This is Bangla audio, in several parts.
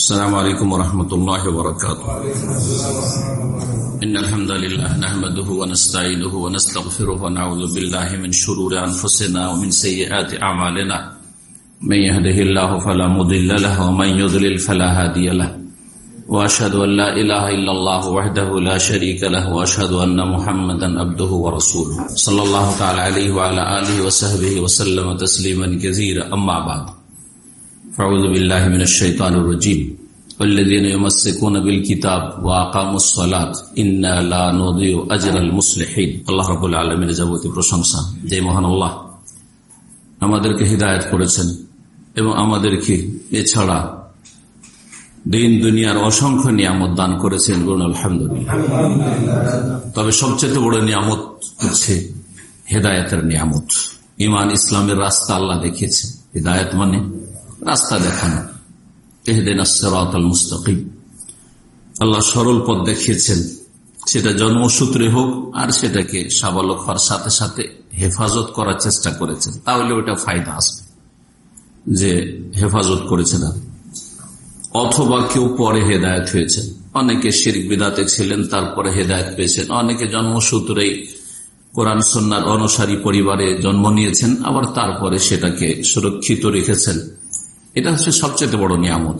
السلام عليكم ورحمة الله وبركاته. إن الحمد لله نحمده ونستعينه ونستغفره ونعوذ بالله من شرور أنفسنا ومن سيئات أعمالنا. من يهده الله فلا مضل له ومن يضلل فلا هادي له. وأشهد أن لا إله إلا الله وحده لا شريك له وأشهد أن محمدا عبده ورسوله. صلى الله تعالى عليه وعلى آله وصحبه وسلم تسليما كثيرا. أما بعد. فأعوذ بالله من الشيطان الرجيم والذين يمسكون بالكتاب وأقاموا الصلاة إنا لا نضيع أجر المصلحين الله رب العالمين যাবতীয় প্রশংসা যে মহান আল্লাহ আমাদেরকে হিদায়ত করেছেন এবং আমাদেরকে এছাড়া দিন দুনিয়ার অসংখ্য নিয়ামত দান করেছেন গুণ আলহামদুলিল্লাহ তবে সবচেয়ে বড় নিয়ামত হচ্ছে হেদায়তের নিয়ামত ইমান ইসলামের রাস্তা আল্লাহ দেখিয়েছে হৃদায়ত মানে রাস্তা দেখানো। এহদিন মুস্তাকিম। আল্লাহ সরল পথ দেখিয়েছেন। সেটা জন্মসূত্রে হোক আর সেটাকে সাবালক হওয়ার সাথে সাথে হেফাজত করার চেষ্টা করেছেন। তাহলে ওটা ফায়দা আসবে যে হেফাজত করেছেন অথবা কেউ পরে হেদায়ত হয়েছেন। অনেকে শিরিক বিদাতে ছিলেন, তারপরে হেদায়ত পেয়েছেন। অনেকে জন্মসূত্রেই কোরআন সন্ন্যার অনুসারী পরিবারে জন্ম নিয়েছেন, আবার তারপরে সেটাকে সুরক্ষিত রেখেছেন। এটা হচ্ছে সবচেয়ে বড় নিয়ামত।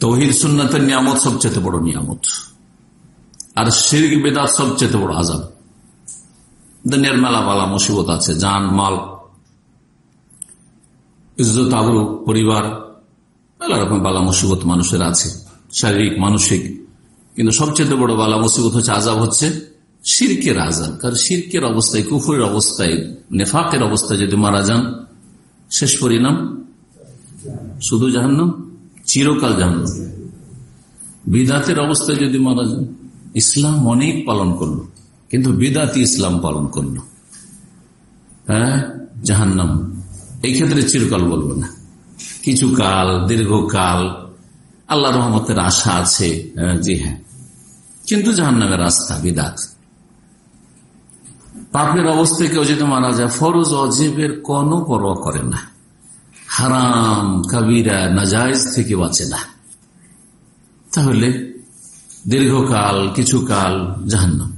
তহিদ, সুন্নাতের নিয়ামত সবচেয়ে বড় নিয়ামত। আর শিরিক, বেদাত সবচেয়ে বড় আজাব দুনিয়ার মেলা বালা মুসিবত আছে যান মাল, ইজ্জত আবরু পরিবার মেলা রকম বালা মুসিবত মানুষের আছে, শারীরিক, মানসিক। কিন্তু সবচেয়ে বড় বালা মুসিবত হচ্ছে আজাব হচ্ছে শিরকের আজাব কারণ শিরকের অবস্থায়, কুফুরের অবস্থায়, নেফাকের অবস্থায় যদি মারা যান শেষ পরিণাম শুধু জাহান্নাম, চিরকাল জাহান্নাম। বিদাতের অবস্থায় যদি মারা যান ইসলাম অনেক পালন করল, কিন্তু বিদাতি ইসলাম পালন করল হ্যাঁ জাহান্নাম। এই ক্ষেত্রে চিরকাল বলব না। কিছু কাল দীর্ঘকাল আল্লাহ রহমতের আশা আছে জি হ্যাঁ। কিন্তু জাহান্নামের রাস্তা বিদাত। পাপের অবস্থায় কেউ যদি মারা যায়, ফরজ অজেবের কোনো পরোয়া করে না। হারাম, কাবিরা নাজাইজ থেকে বাঁচে না। তাহলে দীর্ঘকাল কিছু কাল জাহান্নাম।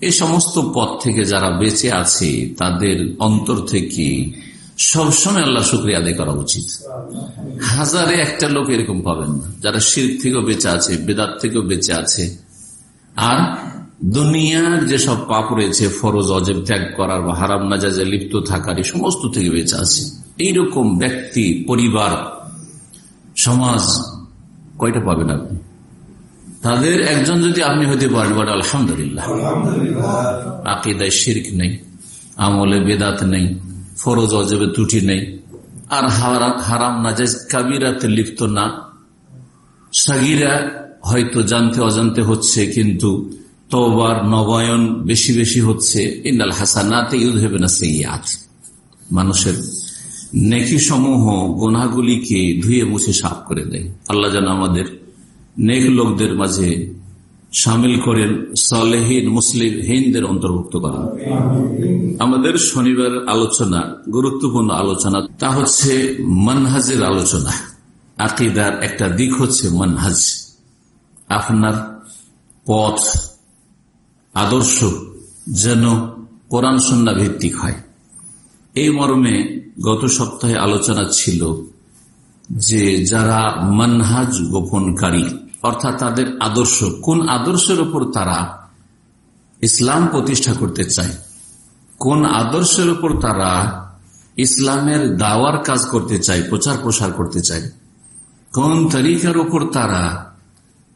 এই সমস্ত পথ থেকে যারা বেঁচে আছে, তাদের অন্তর থেকে সবসময় আল্লাহ শুক্রিয়া আদায় করা উচিত। হাজারে একটা লোক এরকম পাবেন না, যারা শির থেকেও বেঁচে আছে, বেদাত থেকেও বেঁচে আছে। আর দুনিয়ার যেসব পাপ রয়েছে ফরজ অজেব ত্যাগ করার বা হারাম নাজাজে লিপ্ত থাকার এই সমস্ত থেকে বেঁচে আছে। এইরকম ব্যক্তি পরিবার সমাজ কয়টা পাবেন আপনি? তাদের একজন যদি আপনি হতে পারেন বলে আলহামদুলিল্লাহ। আকিদায় শির্ক নেই আমলে বেদাত নেই ফরজ অজেবে ত্রুটি নেই আর হারাম নাজাজ কাবিরাতে লিপ্ত না। সাগিরা হয়তো জানতে অজান্তে হচ্ছে কিন্তু তোবার নবায়ন বেশি বেশি হচ্ছে। ইন্দাল হাসানাতে ইউদ হবে না সেই মানুষের নেকি সমূহ গোনাগুলিকে ধুয়ে মুছে সাফ করে দেয়। আল্লাহ যেন আমাদের নেক লোকদের মাঝে সামিল করেন, সালেহীন মুসলিম হিনদের অন্তর্ভুক্ত করেন। আমাদের শনিবার আলোচনা, গুরুত্বপূর্ণ আলোচনা, তা হচ্ছে মানহাজের আলোচনা। আকিদার একটা দিক হচ্ছে মানহাজ। আপনার পথ আদর্শ যেন কোরআন সন্না ভিত্তিক হয়। এই মর্মে গত সপ্তাহে আলোচনা ছিল যে যারা মানহাজ গোপনকারী, অর্থাৎ তাদের আদর্শ, কোন আদর্শের উপর তারা ইসলাম প্রতিষ্ঠা করতে চায়? কোন আদর্শের উপর তারা ইসলামের দাওয়ার কাজ করতে চায়, প্রচার প্রসার করতে চায়? কোন তরিকার উপর তারা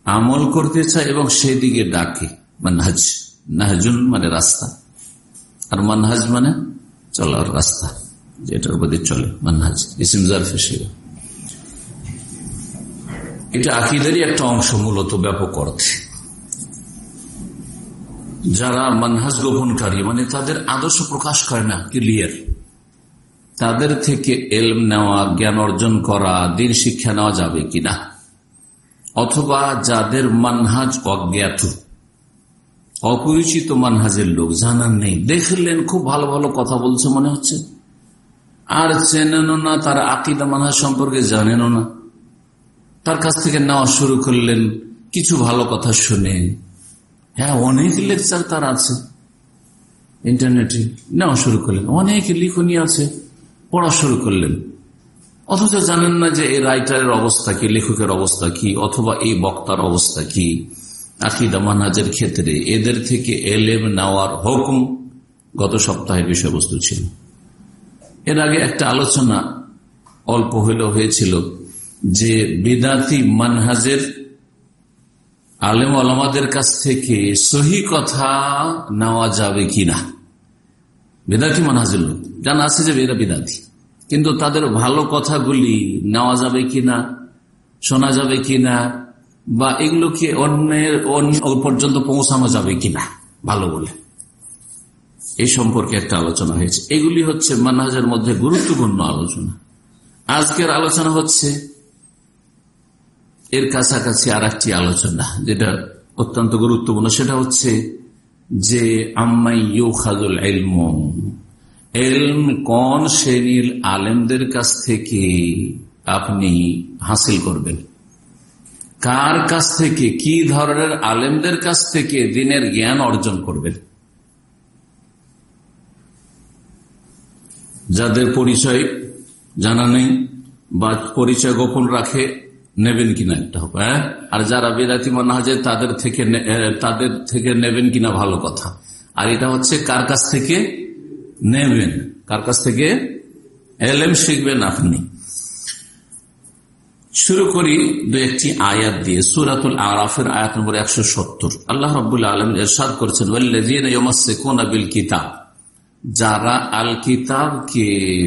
আমল করতে চায় এবং সেদিকে ডাকে মানহাজ? নাহজুন মানে রাস্তা। আর মানহাজ মানে চলার রাস্তা যেটার উপর চলে মানহাজ ইসিমজার ফেসিবা এটা আকিদেরই একটা অংশ, মূলত ব্যাপক অর্থে। যারা মানহাজ গোপনকারী মানে তাদের আদর্শ প্রকাশ করে না, ক্লিয়ার। তাদের থেকে এলম নেওয়া, জ্ঞান অর্জন করা, দিন শিক্ষা নেওয়া যাবে কিনা? অথবা যাদের মানহাজ অজ্ঞাত অপরিচিত মানহাজের লোক জানার নেই। দেখলেন খুব ভালো ভালো কথা বলছে মনে হচ্ছে। আর চেনেন না, তার আকিদা মানহাজ সম্পর্কে জানেন না। তার কাছ থেকে নেওয়া শুরু করলেন, কিছু ভালো কথা শুনে। হ্যাঁ অনেক লেকচার তার আছে। ইন্টারনেটে নেওয়া শুরু করলেন, অনেক লিখনি আছে, পড়া শুরু করলেন। অথচ জানেন না যে এই রাইটারের অবস্থা কি, লেখকের অবস্থা কি, অথবা এই বক্তার অবস্থা কি। আকিদা মানাজের ক্ষেত্রে এদের থেকে এলেম নেওয়ার হুকুম গত সপ্তাহের বিষয়বস্তু ছিল। এর আগে একটা আলোচনা অল্প হইলেও হয়েছিল যে বিদাতি মানহাজের আলেম আলমাদের কাছ থেকে সহি কথা নেওয়া যাবে কিনা। বেদাতি মানহাজের লোক, জানা আছে যে এরা বিদাতি, কিন্তু তাদের ভালো কথাগুলি নেওয়া যাবে কিনা, শোনা যাবে কিনা বা এগুলোকে অন্যের অন্য পর্যন্ত পৌঁছানো যাবে কিনা? ভালো বলে। এই সম্পর্কে একটা আলোচনা হয়েছে। এগুলি হচ্ছে মানহাজের মধ্যে গুরুত্বপূর্ণ আলোচনা। আজকের আলোচনা হচ্ছে এর কাছাকাছি আর একটি আলোচনা, যেটা অত্যন্ত গুরুত্বপূর্ণ। সেটা হচ্ছে যে, আম্মাই খাজুল এলম এলম কোন শ্রেণির আলেমদের কাছ থেকে আপনি হাসিল করবেন? কার কাছ থেকে, কি ধরনের আলেমদের কাছ থেকে দিনের জ্ঞান অর্জন করবেন যাদের পরিচয় জানা নেই বা পরিচয় গোপন রাখে, নেবেন কিনা একটা হবে হ্যাঁ? আর যারা বেদাতি মনে হয় তাদের থেকে তাদের থেকে নেবেন কিনা ভালো কথা। আর এটা হচ্ছে কার কাছ থেকে? নেবেন। কার কাছ থেকে? এলএম শিখবেন আপনি। শুরু করি দু একটি আয়াত দিয়ে। সুরাতুল আরাফের আয়াত নম্বর একশো সত্তর। আল্লাহ রবুল্লা আলম এরশাদ করেছেন বিল কিতাব যারা আল কিতাবকে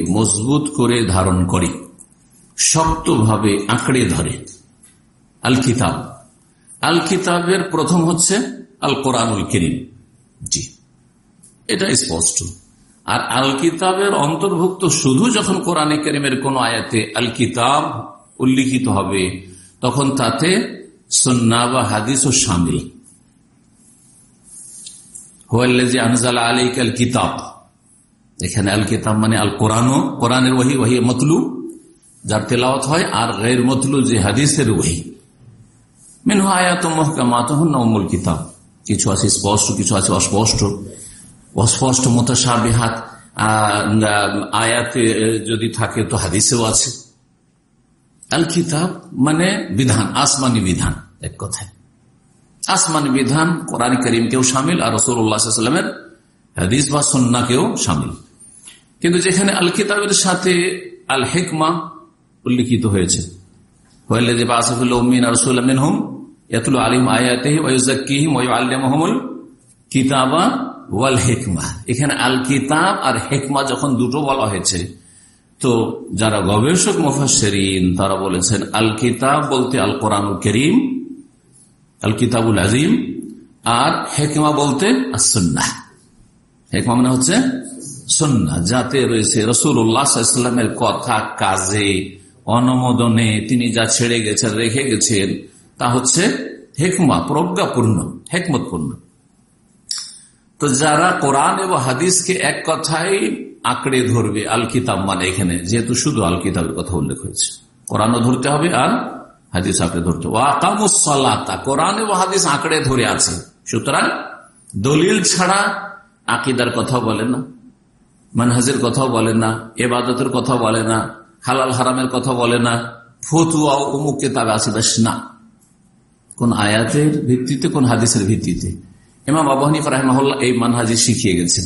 মজবুত করে ধারণ করে, শক্তভাবে আঁকড়ে ধরে। আল কিতাব আল কিতাবের প্রথম হচ্ছে আল কোরআনুল করিম। জি। এটা স্পষ্ট। আর আল কিতাবের অন্তর্ভুক্ত শুধু যখন কোরআনে করিমের কোন আয়াতে আল কিতাব উল্লিখিত হবে, তখন তাতে সন্না বা হাদিস ও সামিল এখানে আল কিতাব। মানে আল কোরআন কোরআনের ওহি ওহি মতলু, যার তেলাওয়াত হয়, আর গের মতলু যে হাদিসের ওহি মিনহ আয়াত মহকামাত নমুল কিতাব। কিছু আছে স্পষ্ট, কিছু আছে অস্পষ্ট। অস্পষ্ট মোতাসাবিহাত আয়াতে যদি থাকে তো হাদিসেও আছে। আল কিতাব মানে বিধান, আসমানি বিধান, এক কথায়। আসমানি বিধান কোরআন করিমকেও সামিল আর রসুল্লাহামের হাদিস বা সন্নাকেও সামিল। কিন্তু যেখানে আল কিতাবের সাথে আল হেকমা উল্লিখিত হয়েছে কিতাবা এখানে আল কিতাব আর হেকমা যখন দুটো বলা হয়েছে তো যারা গবেষক মুফাসেরিন তারা বলেছেন আল কিতাব বলতে আল কোরআন করিম আল কিতাবুল আজিম, আর হেকমা বলতে আসন্না হেকমা মানে হচ্ছে সন্না যাতে রয়েছে রসুল্লাহামের কথা, কাজে, অনুমোদনে তিনি যা ছেড়ে গেছেন, রেখে গেছেন, তা হচ্ছে হেকমা, প্রজ্ঞাপূর্ণ, হেকমতপূর্ণ। তো যারা কোরআন এবং হাদিসকে এক কথায় আঁকড়ে ধরবে আল কিতাব মানে এখানে, যেহেতু শুধু আল কিতাবের কথা উল্লেখ হয়েছে। কোরআনও ধরতে হবে আর হাদিস আঁকড়ে ধরতে হবে। আকামুসলাতা কোরআন এবং হাদিস আঁকড়ে ধরে আছে। সুতরাং দলিল ছাড়া আকিদার কথা বলে না, মানহাজের কথাও বলে না, এবাদতের কথা বলে না, হালাল হারামের কথা বলে না ফতুয়া অমুক কেতাবে আছে বেশ না। কোন আয়াতের ভিত্তিতে, কোন হাদিসের ভিত্তিতে। ইমাম আবু হানিফ রাহমাহুল্লাহ এই মানহাজি শিখিয়ে গেছেন।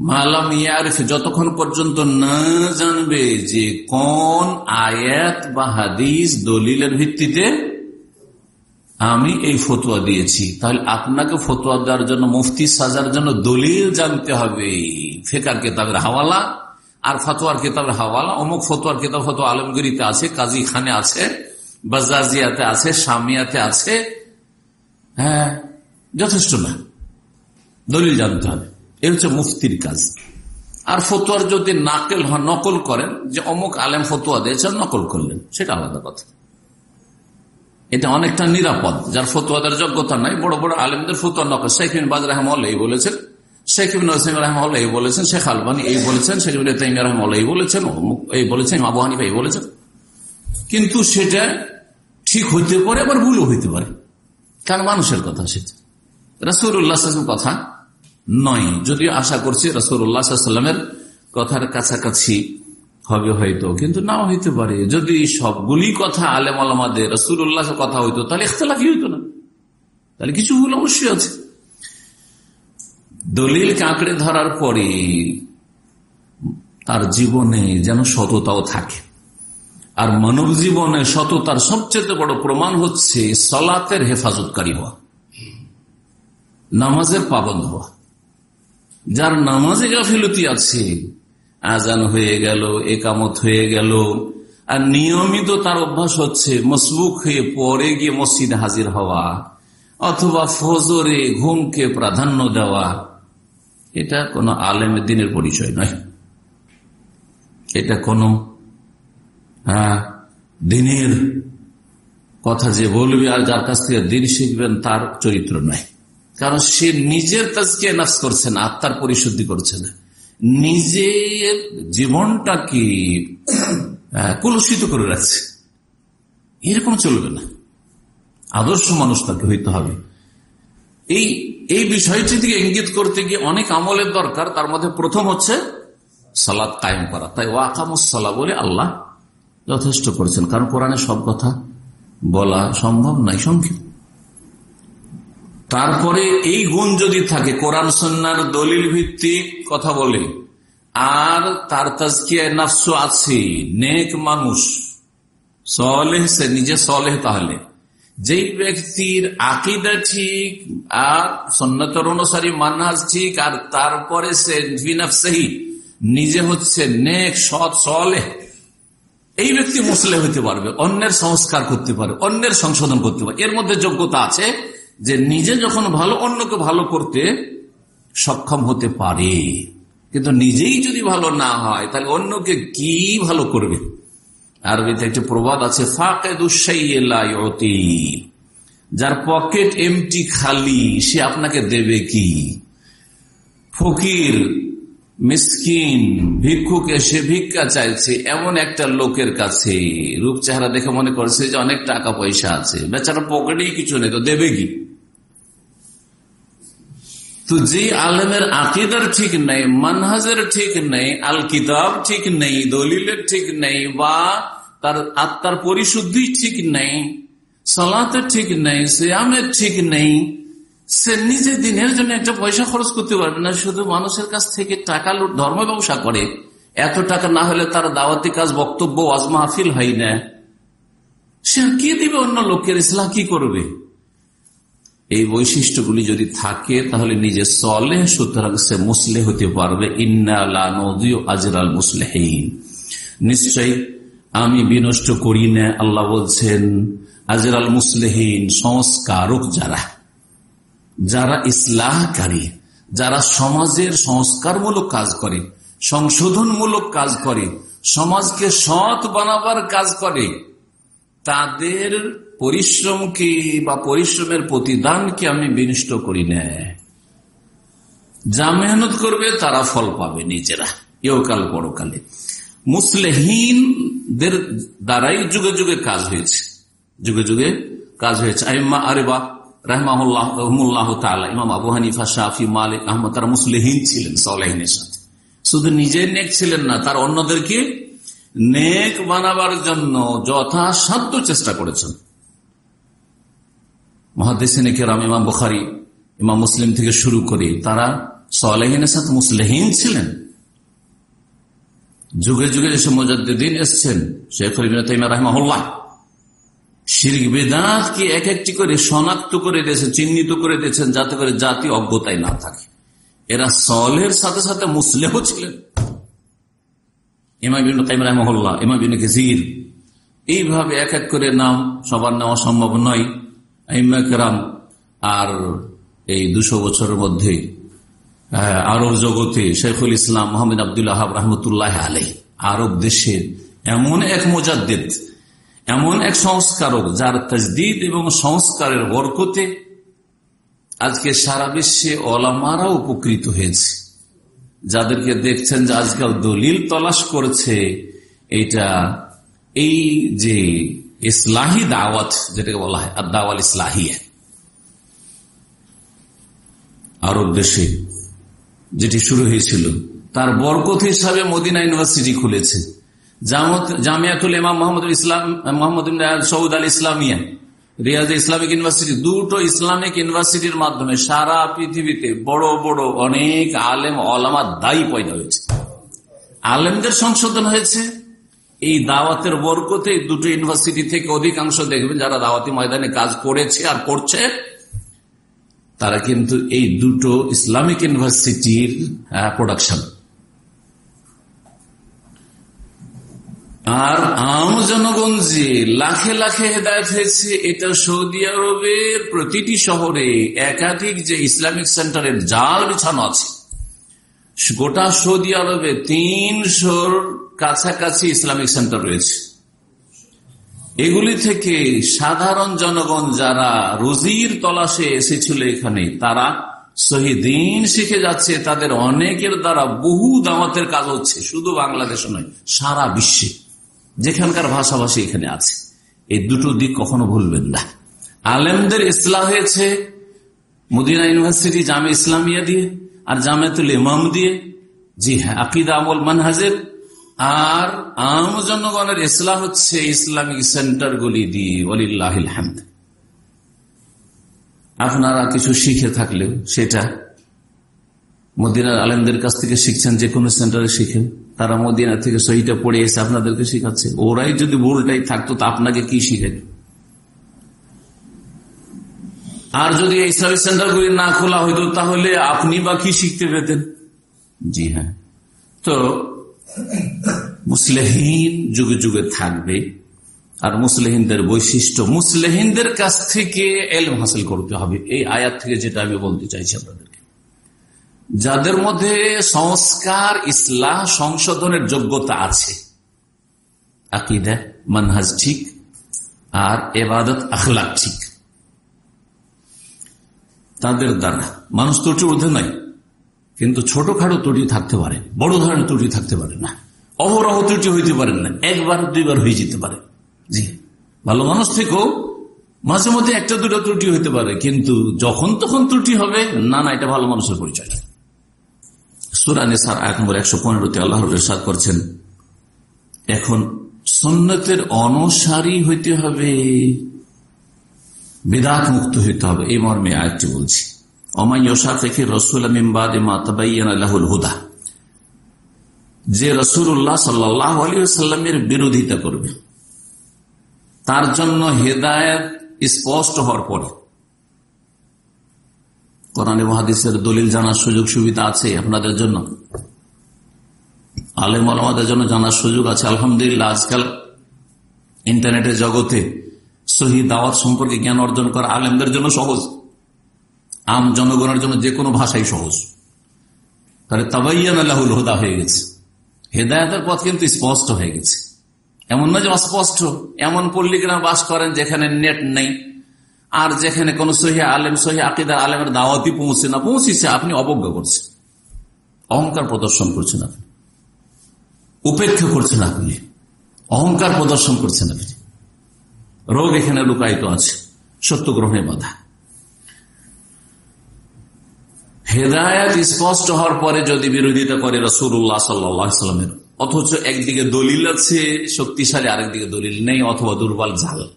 মালাম ইয়ারিফ যতক্ষণ পর্যন্ত না জানবে যে কোন আয়াত বা হাদিস দলিলের ভিত্তিতে আমি এই ফতুয়া দিয়েছি, তাহলে আপনাকে ফতুয়া দেওয়ার জন্য, মুফতি সাজার জন্য দলিল জানতে হবে। ফেকার কেতাবের হাওয়ালা, আর ফতোয়ার কেতাবের হাওয়ালা, অমুক ফতোয়ার কেতাব ফতোয়া আলমগিরিতে আছে, কাজী খানে আছে বাজাজিয়াতে আছে সামিয়াতে আছে। হ্যাঁ যথেষ্ট না। দলিল জানতে হবে। এ হচ্ছে মুফতির কাজ। আর ফতুয়ার যদি নাকেল হন নকল করেন, যে অমুক আলেম ফতুয়া দিয়েছেন নকল করলেন, সেটা আলাদা কথা। এটা অনেকটা নিরাপদ, যার ফতুয়াদের যোগ্যতা নাই, বড় বড় আলেমদের ফতুয়া নকল। শেখ বাজ রহমাল এই বলেছেন, শেখ রহমাল এই বলেছেন, শেখ আলবানী এই বলেছেন, শেখ রহমাল এই বলেছেন এই বলেছেন আবু হানিফা এই বলেছেন। কিন্তু সেটা ঠিক হইতে পারে, আবার ভুলও হইতে পারে। কারণ মানুষের কথা সেটা। রাসুল্লাহ কথা নয়। যদিও আশা করছি রসুল্লাহামের কথার কাছাকাছি হবে হয়তো, কিন্তু নাও হইতে পারে। যদি সবগুলি কথা আলেম আলমাদের রসুল্লাহ কথা হইতো, তাহলে ইখতলাফি হইতো না। তাহলে কিছু ভুল অবশ্যই আছে। দলিল কাঁকড়ে ধরার পরে তার জীবনে যেন সততাও থাকে। আর মানব জীবনে সততার সবচেয়ে বড় প্রমাণ হচ্ছে সলাতের হেফাজতকারী হওয়া, নামাজের পাবন্দ হওয়া। যার নামাজে গাফিলতি আছে আজান হয়ে গেল, একামত হয়ে গেল, আর নিয়মিত তার অভ্যাস হচ্ছে মসবুক হয়ে পরে গিয়ে মসজিদে হাজির হওয়া, অথবা ফজরে ঘুমকে প্রাধান্য দেওয়া। এটা কোনো আলেমের দিনের পরিচয় নয়। এটা কোনো হ্যাঁ দিনের কথা যে বলবে আর যার কাছ থেকে দিন শিখবেন তার চরিত্র নয়। কারণ সে নিজের তাজকে নাশ করছে না, আত্মার পরিশুদ্ধি করছে না। নিজের জীবনটাকে কলুষিত করে রাখছে। এরকম চলবে না। আদর্শ মানুষ তাকে হইতে হবে। এই এই বিষয়টি থেকে ইঙ্গিত করতে গিয়ে অনেক আমলের দরকার। তার মধ্যে প্রথম হচ্ছে সালাদ কায়েম করা। তাই ওয়াকামুসাল্লাহ বলে আল্লাহ যথেষ্ট করেছেন। কারণ কোরআনে সব কথা বলা সম্ভব নাই, সংক্ষিপ্ত। তারপরে এই গুণ যদি থাকে, কোরআন সন্ন্যার দলিল ভিত্তিক কথা বলে, আর তার তাজকিয়ায় নাফস আছে, নেক মানুষ, সলেহ সে নিজে সলেহ তাহলে। যেই ব্যক্তির আকিদা ঠিক, আর সন্ন্যতর অনুসারী মানহাজ ঠিক, আর তারপরে সে বিনাফসাহি, নিজে হচ্ছে নেক, সৎ, সলেহ, এই ব্যক্তি মুসলে হতে পারবে, অন্যের সংস্কার করতে পারে, অন্যের সংশোধন করতে পারে। এর মধ্যে যোগ্যতা আছে যে নিজে যখন ভালো অন্যকে ভালো করতে সক্ষম হতে পারে, কিন্তু নিজেই যদি ভালো না হয়, তাহলে অন্যকে কি ভালো করবে? আরবিতে একটি প্রবাদ আছে যার পকেট এমটি খালি, সে আপনাকে দেবে কি? ফকির, মিসকিন, ভিক্ষুক এসে ভিক্ষা চাইছে এমন একটা লোকের কাছে, রূপ চেহারা দেখে মনে করছে যে অনেক টাকা পয়সা আছে। বেচারা পকেটেই কিছু নেই, তো দেবে কি? তো যে আলেমের আকিদার ঠিক নেই, মানহাজের ঠিক নেই আল কিতাব ঠিক নেই, দলিলের ঠিক নেই, বা তার আত্মার পরিশুদ্ধি ঠিক নেই, সলাতের ঠিক নেই শ্যামের ঠিক নেই, সে নিজে দিনের জন্য একটা পয়সা খরচ করতে পারবে না, শুধু মানুষের কাছ থেকে টাকা লুট, ধর্ম ব্যবসা করে। এত টাকা না হলে তার দাওয়াতি কাজ, বক্তব্য, ওয়াজ মাহফিল হয় না। সে কি দিবে অন্য লোকের ইসলাম কি করবে? এই বৈশিষ্ট্যগুলি যদি থাকে, তাহলে নিজে চলে সুতরাং সে মুসলে হতে পারবে। আজরাল মুসলেহীন। নিশ্চয় আমি বিনষ্ট করি না, আল্লাহ বলছেন, আজরাল মুসলেহীন সংস্কারক যারা যারা ইসলাহকারী, যারা সমাজের সংস্কারমূলক কাজ করে, সংশোধনমূলক কাজ করে, সমাজকে সৎ বানাবার কাজ করে, তাদের পরিশ্রমকে বা পরিশ্রমের প্রতিদানকে আমি বিনষ্ট করি না? যা মেহনত করবে তারা ফল পাবে নিজেরা। ইহকাল পরকালে মুসলেহীনদের দ্বারাই যুগে যুগে কাজ হয়েছে। যুগে যুগে কাজ হয়েছে। আইম্মা আরেবা রাহমাহুল্লাহ তালা ইমাম আবু হানিফা শাহি মালিক, আহমদ, তারা মুসলেহীন ছিলেন সালেহিনের সাথে। শুধু নিজে নেক ছিলেন না, তার অন্যদেরকে নেক বানাবার জন্য যথাসাধ্য চেষ্টা করেছেন। মহাদেশিনে কেরাম ইমাম বুখারি, ইমাম মুসলিম থেকে শুরু করে তারা সালেহিনের সাথে মুসলেহীন ছিলেন। যুগে যুগে যেসব মজাদ্দিন এসছেন, শেখ রহমাহুল্লাহ, শিরিক বেদাতকে এক একটি করে শনাক্ত করে দিয়েছেন চিহ্নিত করে দিয়েছেন যাতে করে জাতি অজ্ঞতায় না থাকে। এরা সলের সাথে সাথে মুসলেহ ছিলেন। ইমাবিন কাইম রহমহল্লা ইমাবিন গজির এইভাবে এক এক করে নাম সবার নেওয়া সম্ভব নয়। আর এই দুশো বছরের মধ্যে আরব জগতে শেখুল ইসলাম মোহাম্মদ আবদুল্লাহ রহমতুল্লাহ আলাই আরব দেশের এমন এক মোজাদ্দেদ, এমন এক সংস্কারক যার তজদিদ এবং সংস্কারের বরকতে আজকে সারা বিশ্বে অলামারা উপকৃত হয়েছে। যাদেরকে দেখছেন যে আজকাল দলিল তলাশ করছে এটা এই যে ইসলাহী দাওয়াত, যেটাকে বলা হয় আর দাওয়াল ইসলাহিয়া আরব দেশে যেটি শুরু হয়েছিল, তার বরকত হিসাবে মদিনা ইউনিভার্সিটি খুলেছে। জামিয়াতুল ইমাম মোহাম্মদ ইসলাম মোহাম্মদ সৌদ আল ইসলামিয়া রিয়াজ ইসলামিক ইউনিভার্সিটি, দুটো ইসলামিক ইউনিভার্সিটির মাধ্যমে সারা পৃথিবীতে বড় বড় অনেক আলেম অলামা দায়ী পয়দা হয়েছে। আলেমদের সংশোধন হয়েছে এই দাওয়াতের বরকতে দুটো ইউনিভার্সিটি থেকে অধিকাংশ দেখবেন যারা দাওয়াতি ময়দানে কাজ করেছে আর করছে, তারা কিন্তু এই দুটো ইসলামিক ইউনিভার্সিটির প্রোডাকশন আর আম জনগণ যে লাখে লাখে হেদায়ত হয়েছে, এটা সৌদি আরবের প্রতিটি শহরে একাধিক যে ইসলামিক সেন্টারের জাল বিছানো আছে, গোটা সৌদি আরবে তিনশোর কাছাকাছি ইসলামিক সেন্টার রয়েছে। এগুলি থেকে সাধারণ জনগণ যারা রুজির তলাশে এসেছিল এখানে, তারা শহীদিন শিখে যাচ্ছে, তাদের অনেকের দ্বারা বহু দামাতের কাজ হচ্ছে, শুধু বাংলাদেশ নয়, সারা বিশ্বে। যেখানকার ভাষাভাষী এখানে আছে। এই দুটো দিক কখনো ভুলবেন না। আলেমদের ইসলাম হয়েছে, মদিনা ইউনিভার্সিটি জামে ইসলামিয়া দিয়ে, আর জামেতুল ইমাম দিয়ে। জি হ্যাঁ আকিদা আমল মানহাজের আর আম জনগণের ইসলাম হচ্ছে ইসলামিক সেন্টারগুলি দিয়ে অলিল্লাহ আপনারা কিছু শিখে থাকলেও সেটা মদিনার আলেমদের কাছ থেকে শিখছেন, যে কোনো সেন্টারে শিখেন। তারা মদিনা থেকে সহিটা পড়ে এসে আপনাদেরকে শিখাচ্ছে। ওরাই যদি ভুলটাই থাকতো, তা আপনাকে কি শিখে আর যদি ইসলামিক সেন্টারগুলি না খোলা হইতো, তাহলে আপনি বা কি শিখতে পেতেন? জি হ্যাঁ। তো মুসলেহীন যুগে যুগে থাকবে, আর মুসলেহিনদের বৈশিষ্ট্য, মুসলেহিনদের কাছ থেকে এলম হাসিল করতে হবে। এই আয়াত থেকে যেটা আমি বলতে চাইছি আপনাদেরকে। যাদের মধ্যে সংস্কার, ইসলাম, সংশোধনের যোগ্যতা আছে, আকিদা, মানহাজ ঠিক, আর এবাদত আখলাক ঠিক, তাদের দ্বারা। মানুষ ত্রুটি ঊর্ধ্বে নয় কিন্তু ছোটখাটো ত্রুটি থাকতে পারে, বড় ধরনের ত্রুটি থাকতে পারে না। অহরহ ত্রুটি হইতে পারে না, একবার, দুইবার হয়ে যেতে পারে। জি। ভালো মানুষ থেকেও মাঝে মধ্যে একটা, দুটো ত্রুটি হইতে পারে, কিন্তু যখন তখন ত্রুটি হবে, না না, এটা ভালো মানুষের পরিচয় সুরানিসার এক নম্বর একশো পনেরোতে আল্লাহ সাদ করছেন, এখন সন্ন্যতের অনসারী হইতে হবে বেদাত মুক্ত হইতে হবে, এই মর্মে আয়টি বলছি। যে রসুল্লাহ সাল্লাহ আলী বিরোধিতা করবে, তার জন্য হেদায়ত স্পষ্ট হওয়ার পরে। কোরআন মহাদিসের দলিল জানার সুযোগ সুবিধা আছে আপনাদের জন্য? আলেম আলমাদের জন্য জানার সুযোগ আছে। আলহামদুলিল্লাহ, আজকাল ইন্টারনেটের জগতে সহি দাওয়াত সম্পর্কে জ্ঞান অর্জন করা আলেমদের জন্য সহজ। আম জনগণের জন্য যে কোনো ভাষাই সহজ। তাহলে তাবাইয়ান আল্লাহুল হুদা হয়ে গেছে। হেদায়তের পথ কিন্তু স্পষ্ট হয়ে গেছে। এমন না যে অস্পষ্ট, এমন পল্লীগ্রাম বাস করেন যেখানে নেট নেই, আর যেখানে কোন সহি আলেম, সহি আকিদার আলেমের দাওয়াতি পৌঁছে না, পৌঁছিছে, আপনি অবজ্ঞা করছেন। অহংকার প্রদর্শন করছেন আপনি। উপেক্ষা করছেন আপনি। অহংকার প্রদর্শন করছেন আপনি। রোগ এখানে লুকায়িত আছে। সত্য গ্রহণে বাধা। হেদায়ত স্পষ্ট হওয়ার পরে যদি বিরোধিতা করে রসুল্লাহ সাল্লামের, অথচ একদিকে দলিল আছে শক্তিশালী, আরেকদিকে দলিল নেই, অথবা দুর্বল ঝাল।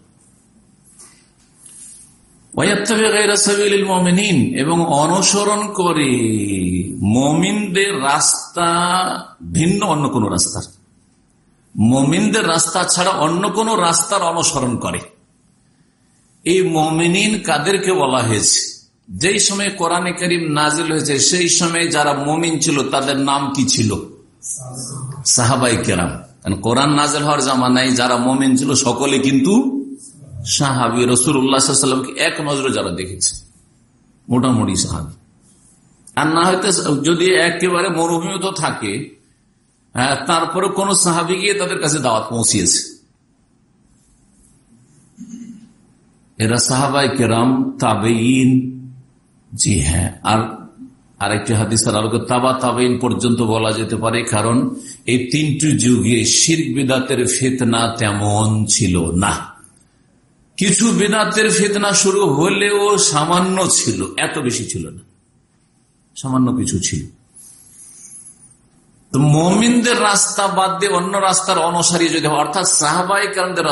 এবং অনুসরণ করে মমিনদের রাস্তা ভিন্ন, অন্য কোন রাস্তার। মমিনদের রাস্তা ছাড়া অন্য কোন রাস্তার অনুসরণ করে। এই মমিনিন কাদেরকে বলা হয়েছে? যেই সময় কোরআনে করিম নাজিল হয়েছে সেই সময় যারা মমিন ছিল তাদের নাম কি ছিল? সাহাবাই কেরাম। কোরআন নাজেল হওয়ার জামানায় যারা মমিন ছিল সকলে কিন্তু সাহাবি। রসুল উল্লাহামকে এক নজরে যারা দেখেছে মোটামুটি সাহাবি। আর না হয়তো যদি একেবারে মরুভূমি তো থাকে হ্যাঁ, তারপরে কোন সাহাবি গিয়ে তাদের কাছে দাওয়াত পৌঁছিয়েছে। এরা সাহাবাই কেরাম তাবেইন জি হ্যাঁ। আর আরেকটি হাদিসের আলোকে তাবা তাবেইন পর্যন্ত বলা যেতে পারে, কারণ এই তিনটি যুগে শির বিদাতের ফেতনা তেমন ছিল না। কিছু বিদাতের ফেতনা শুরু হলেও সামান্য ছিল, এত বেশি ছিল না। সামান্য কিছু ছিল। তো মমিনদের রাস্তা বাদ দিয়ে অন্য রাস্তার অনুসারী যদি অর্থাৎ সাহাবাই কারণদের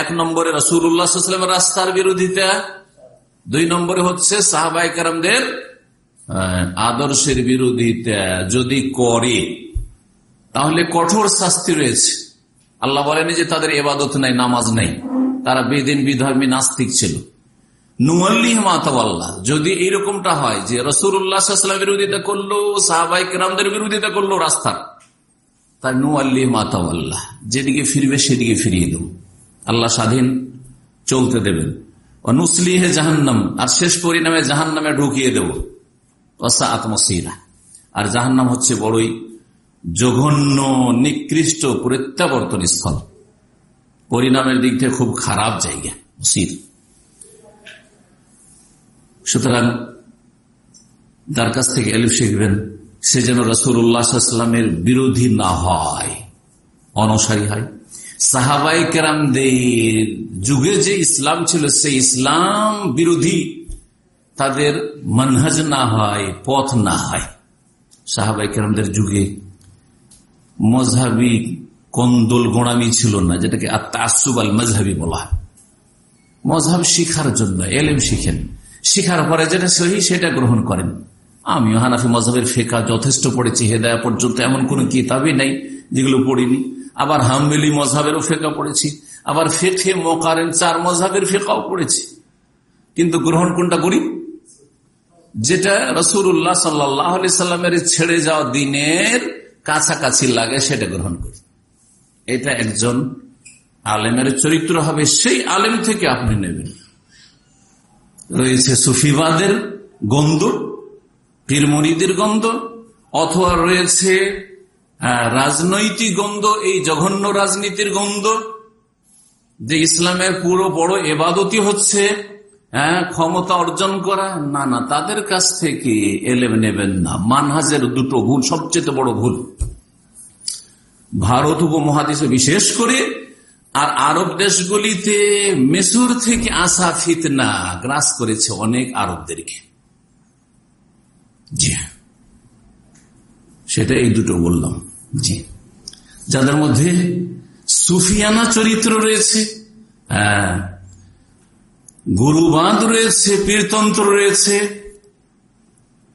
এক নম্বরে রসুল্লাহামের রাস্তার বিরোধিতা দুই নম্বরে হচ্ছে সাহাবাই কারামদের আদর্শের বিরোধিতা যদি করে, তাহলে কঠোর শাস্তি রয়েছে। আল্লাহ বলেনি যে তাদের এবাদত নাই, নামাজ নাই। তারা বেদিন বিধর্মী নাস্তিক ছিল। নুয়াল্লিহ মাতাল্লাহ যদি এইরকমটা হয় যে রসুল্লাহাম বিরোধিতা করল সাহাবাইক রামদের বিরোধিতা করল রাস্তার, তার নুয়াল্লিহ মাতাল্লাহ যেদিকে ফিরবে সেদিকে ফিরিয়ে দেব। আল্লাহ স্বাধীন চলতে দেবেন। নুসলিহে জাহান্নাম, আর শেষ পরিণামে জাহান্নামে ঢুকিয়ে দেব। আত্মসিরা আর জাহান্নাম হচ্ছে বড়ই জঘন্য, নিকৃষ্ট, প্রত্যাবর্তন স্থল। পরিণামের দিক থেকে খুব খারাপ জায়গা সির সুতরাং তার কাছ থেকে এলিফ শিখবেন, সে যেন রসুল্লাহামের বিরোধী না হয়, অনসারী হয়। সাহাবাই কেরামদের যুগে যে ইসলাম ছিল, সেই ইসলাম বিরোধী তাদের মানহাজ না হয়, পথ না হয়। সাহাবাই কেরামদের যুগে মজহাবি কন্দল গোড়ামি ছিল না, যেটাকে আত্মাসুব আল মজহাবি বলা হয়। মজহাব শিখার জন্য, এলেম শিখেন। শিখার পরে যেটা সহি, সেটা গ্রহণ করেন। আমিও হানাফি মজাবের ফেকা যথেষ্ট পড়েছি, হেদায়া পর্যন্ত এমন কোন কিতাবই নাই, যেগুলো পড়িনি। আবার হামবেলি মজাবেরও ফেকা পড়েছি, আবার ফেঠে মোকারেন চার মজাবের ফেকাও পড়েছি। কিন্তু গ্রহণ কোনটা করি? যেটা রসুল্লাহ সাল্লাহ সাল্লামের ছেড়ে যাওয়া দিনের কাছাকাছি লাগে, সেটা গ্রহণ করি। এটা একজন আলেমের চরিত্র হবে, সেই আলেম থেকে আপনি নেবেন। রয়েছে সুফিবাদের গন্ধ পীরমরিদের গন্ধ, অথবা রয়েছে রাজনৈতিক গন্ধ, এই জঘন্য রাজনীতির গন্ধ, যে ইসলামের পুরো বড় এবাদতি হচ্ছে হ্যাঁ ক্ষমতা অর্জন করা, না না, তাদের কাছ থেকে এলেম নেবেন না। মানহাজের দুটো ভুল, সবচেয়ে বড় ভুল। ভারত উপমহাদেশে বিশেষ করে, আর আরব দেশগুলিতে মেসুর থেকে আসা ফিতনা গ্রাস করেছে অনেক আরবদেরকে। হ্যাঁ। সেটা এই দুটো বললাম। যাদের মধ্যে সুফিয়ানা চরিত্র রয়েছে হ্যাঁ গুরুবাদ রয়েছে, পীরতন্ত্র রয়েছে,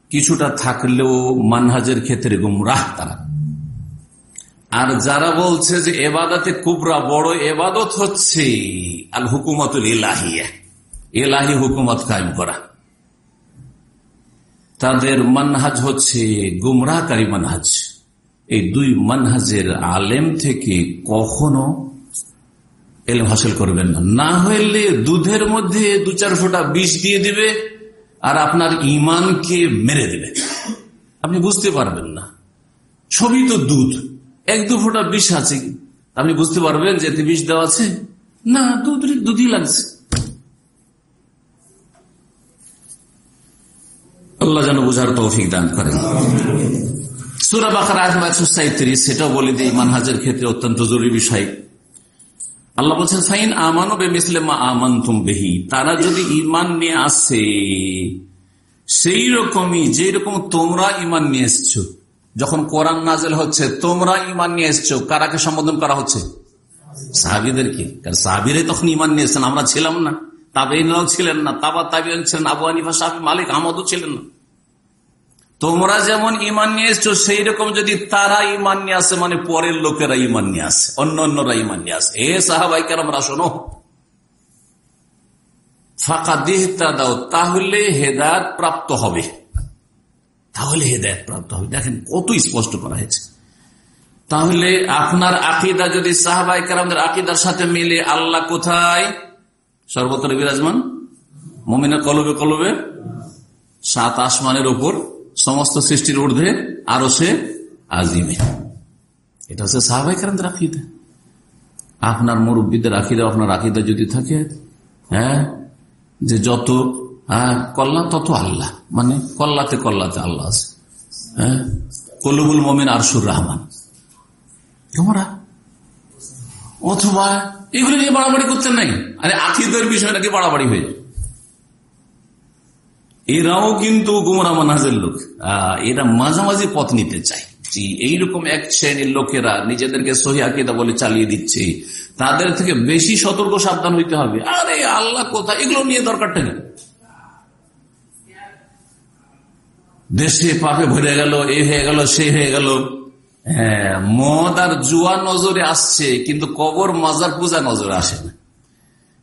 কিছুটা থাকলেও মানহাজের ক্ষেত্রে গুমরাহ তারা। আর যারা বলছে যে এবাদাতে কুবরা বড় এবাদত হচ্ছে, আল হুকুমত এলাহিয়া এলাহি হুকুমত কায়েম করা। তাদের মানহাজ হচ্ছে গুমরাহকারী মানহাজ। এই দুই মানহাজের আলেম থেকে কখনো এলম হাসিল করবেন না। হইলে দুধের মধ্যে দু চার ফোটা বিষ দিয়ে দিবে আর আপনার ইমানকে মেরে দেবে। আপনি বুঝতে পারবেন না। সবই তো দুধ। এক দু ফোটা বিষ আছে আপনি বুঝতে পারবেন যে বিষ দেওয়া আছে? না দুধ দুধই লাগছে। আল্লাহ যেন বুঝার তৌফিক দান করেন। সুরা বাখার একশো সাঁত্রিশ সেটাও বলে দিই মানহাজের ক্ষেত্রে অত্যন্ত জরুরি বিষয়। আল্লাহ বলছেন সাইন আমানো বে মিসলেমা আমান বেহি, তারা যদি ইমান নিয়ে আসে, সেই রকমই যে রকম তোমরা ইমান নিয়ে এসছো, যখন কোরআন নাজেল হচ্ছে, তোমরা ইমান নিয়ে এসছো কারাকে সম্বোধন করা হচ্ছে? সাহাবিদেরকে, কারণ সাহাবিরাই তখন ইমান নিয়ে এসছেন, আমরা ছিলাম না তাবেইনরাও ছিলেন না, তাবা তাবিন ছিলেন, আবু আনিফা সাহাবি মালিক, আহমদও ছিলেন না। তোমরা যেমন ইমান নিয়ে এসছো সেই রকম যদি তারা ইমান নিয়ে আসে মানে পরের লোকেরা ইমান নিয়ে আসে, অন্য অন্যরা ইমান নিয়ে আসে। এ সাহাবাই আমরা শোনো। ফাঁকা দিহতা দাও, তাহলে হেদায়ত প্রাপ্ত হবে। তাহলে হেদায়ত প্রাপ্ত হবে। দেখেন, কত স্পষ্ট করা হয়েছে। তাহলে আপনার আকিদা যদি সাহাবাই কারামদের আকিদার সাথে মিলে, আল্লাহ কোথায়? সর্বত্র বিরাজমান? মমিনা কলবে কলবে? সাত আসমানের ওপর সমস্ত সৃষ্টির ঊর্ধ্বে আরও সে আজিমে। এটা হচ্ছে সাহাবাই কারণদের আকিদা। আপনার মুরব্বীদের আকিদা, আপনার আকিদা যদি থাকে হ্যাঁ যে যত হ্যাঁ কল্লা তত আল্লাহ। মানে কল্লাতে কল্লাতে আল্লাহ আছে। হ্যাঁ কলবুল মমিন আরশুর রহমান। তোমরা? অথবা এগুলো নিয়ে বাড়াবাড়ি করতে নাই আরে আকিদের বিষয় নাকি বাড়াবাড়ি হয়ে যায়? এরাও কিন্তু গুমরা মানাজের লোক। এরা মাঝামাঝি পথ নিতে চায়। এইরকম এক শ্রেণির লোকেরা নিজেদেরকে সহি আকিদা বলে চালিয়ে দিচ্ছে। তাদের থেকে বেশি সতর্ক সাবধান হইতে হবে। আরে, আল্লাহ কোথায়? এগুলো নিয়ে দরকারটা নেই দেশে পাপে ভরে গেল, এ হয়ে গেল, সে হয়ে গেল। হ্যাঁ মদ আর জুয়া নজরে আসছে, কিন্তু কবর মাজার পূজা নজরে আসে না।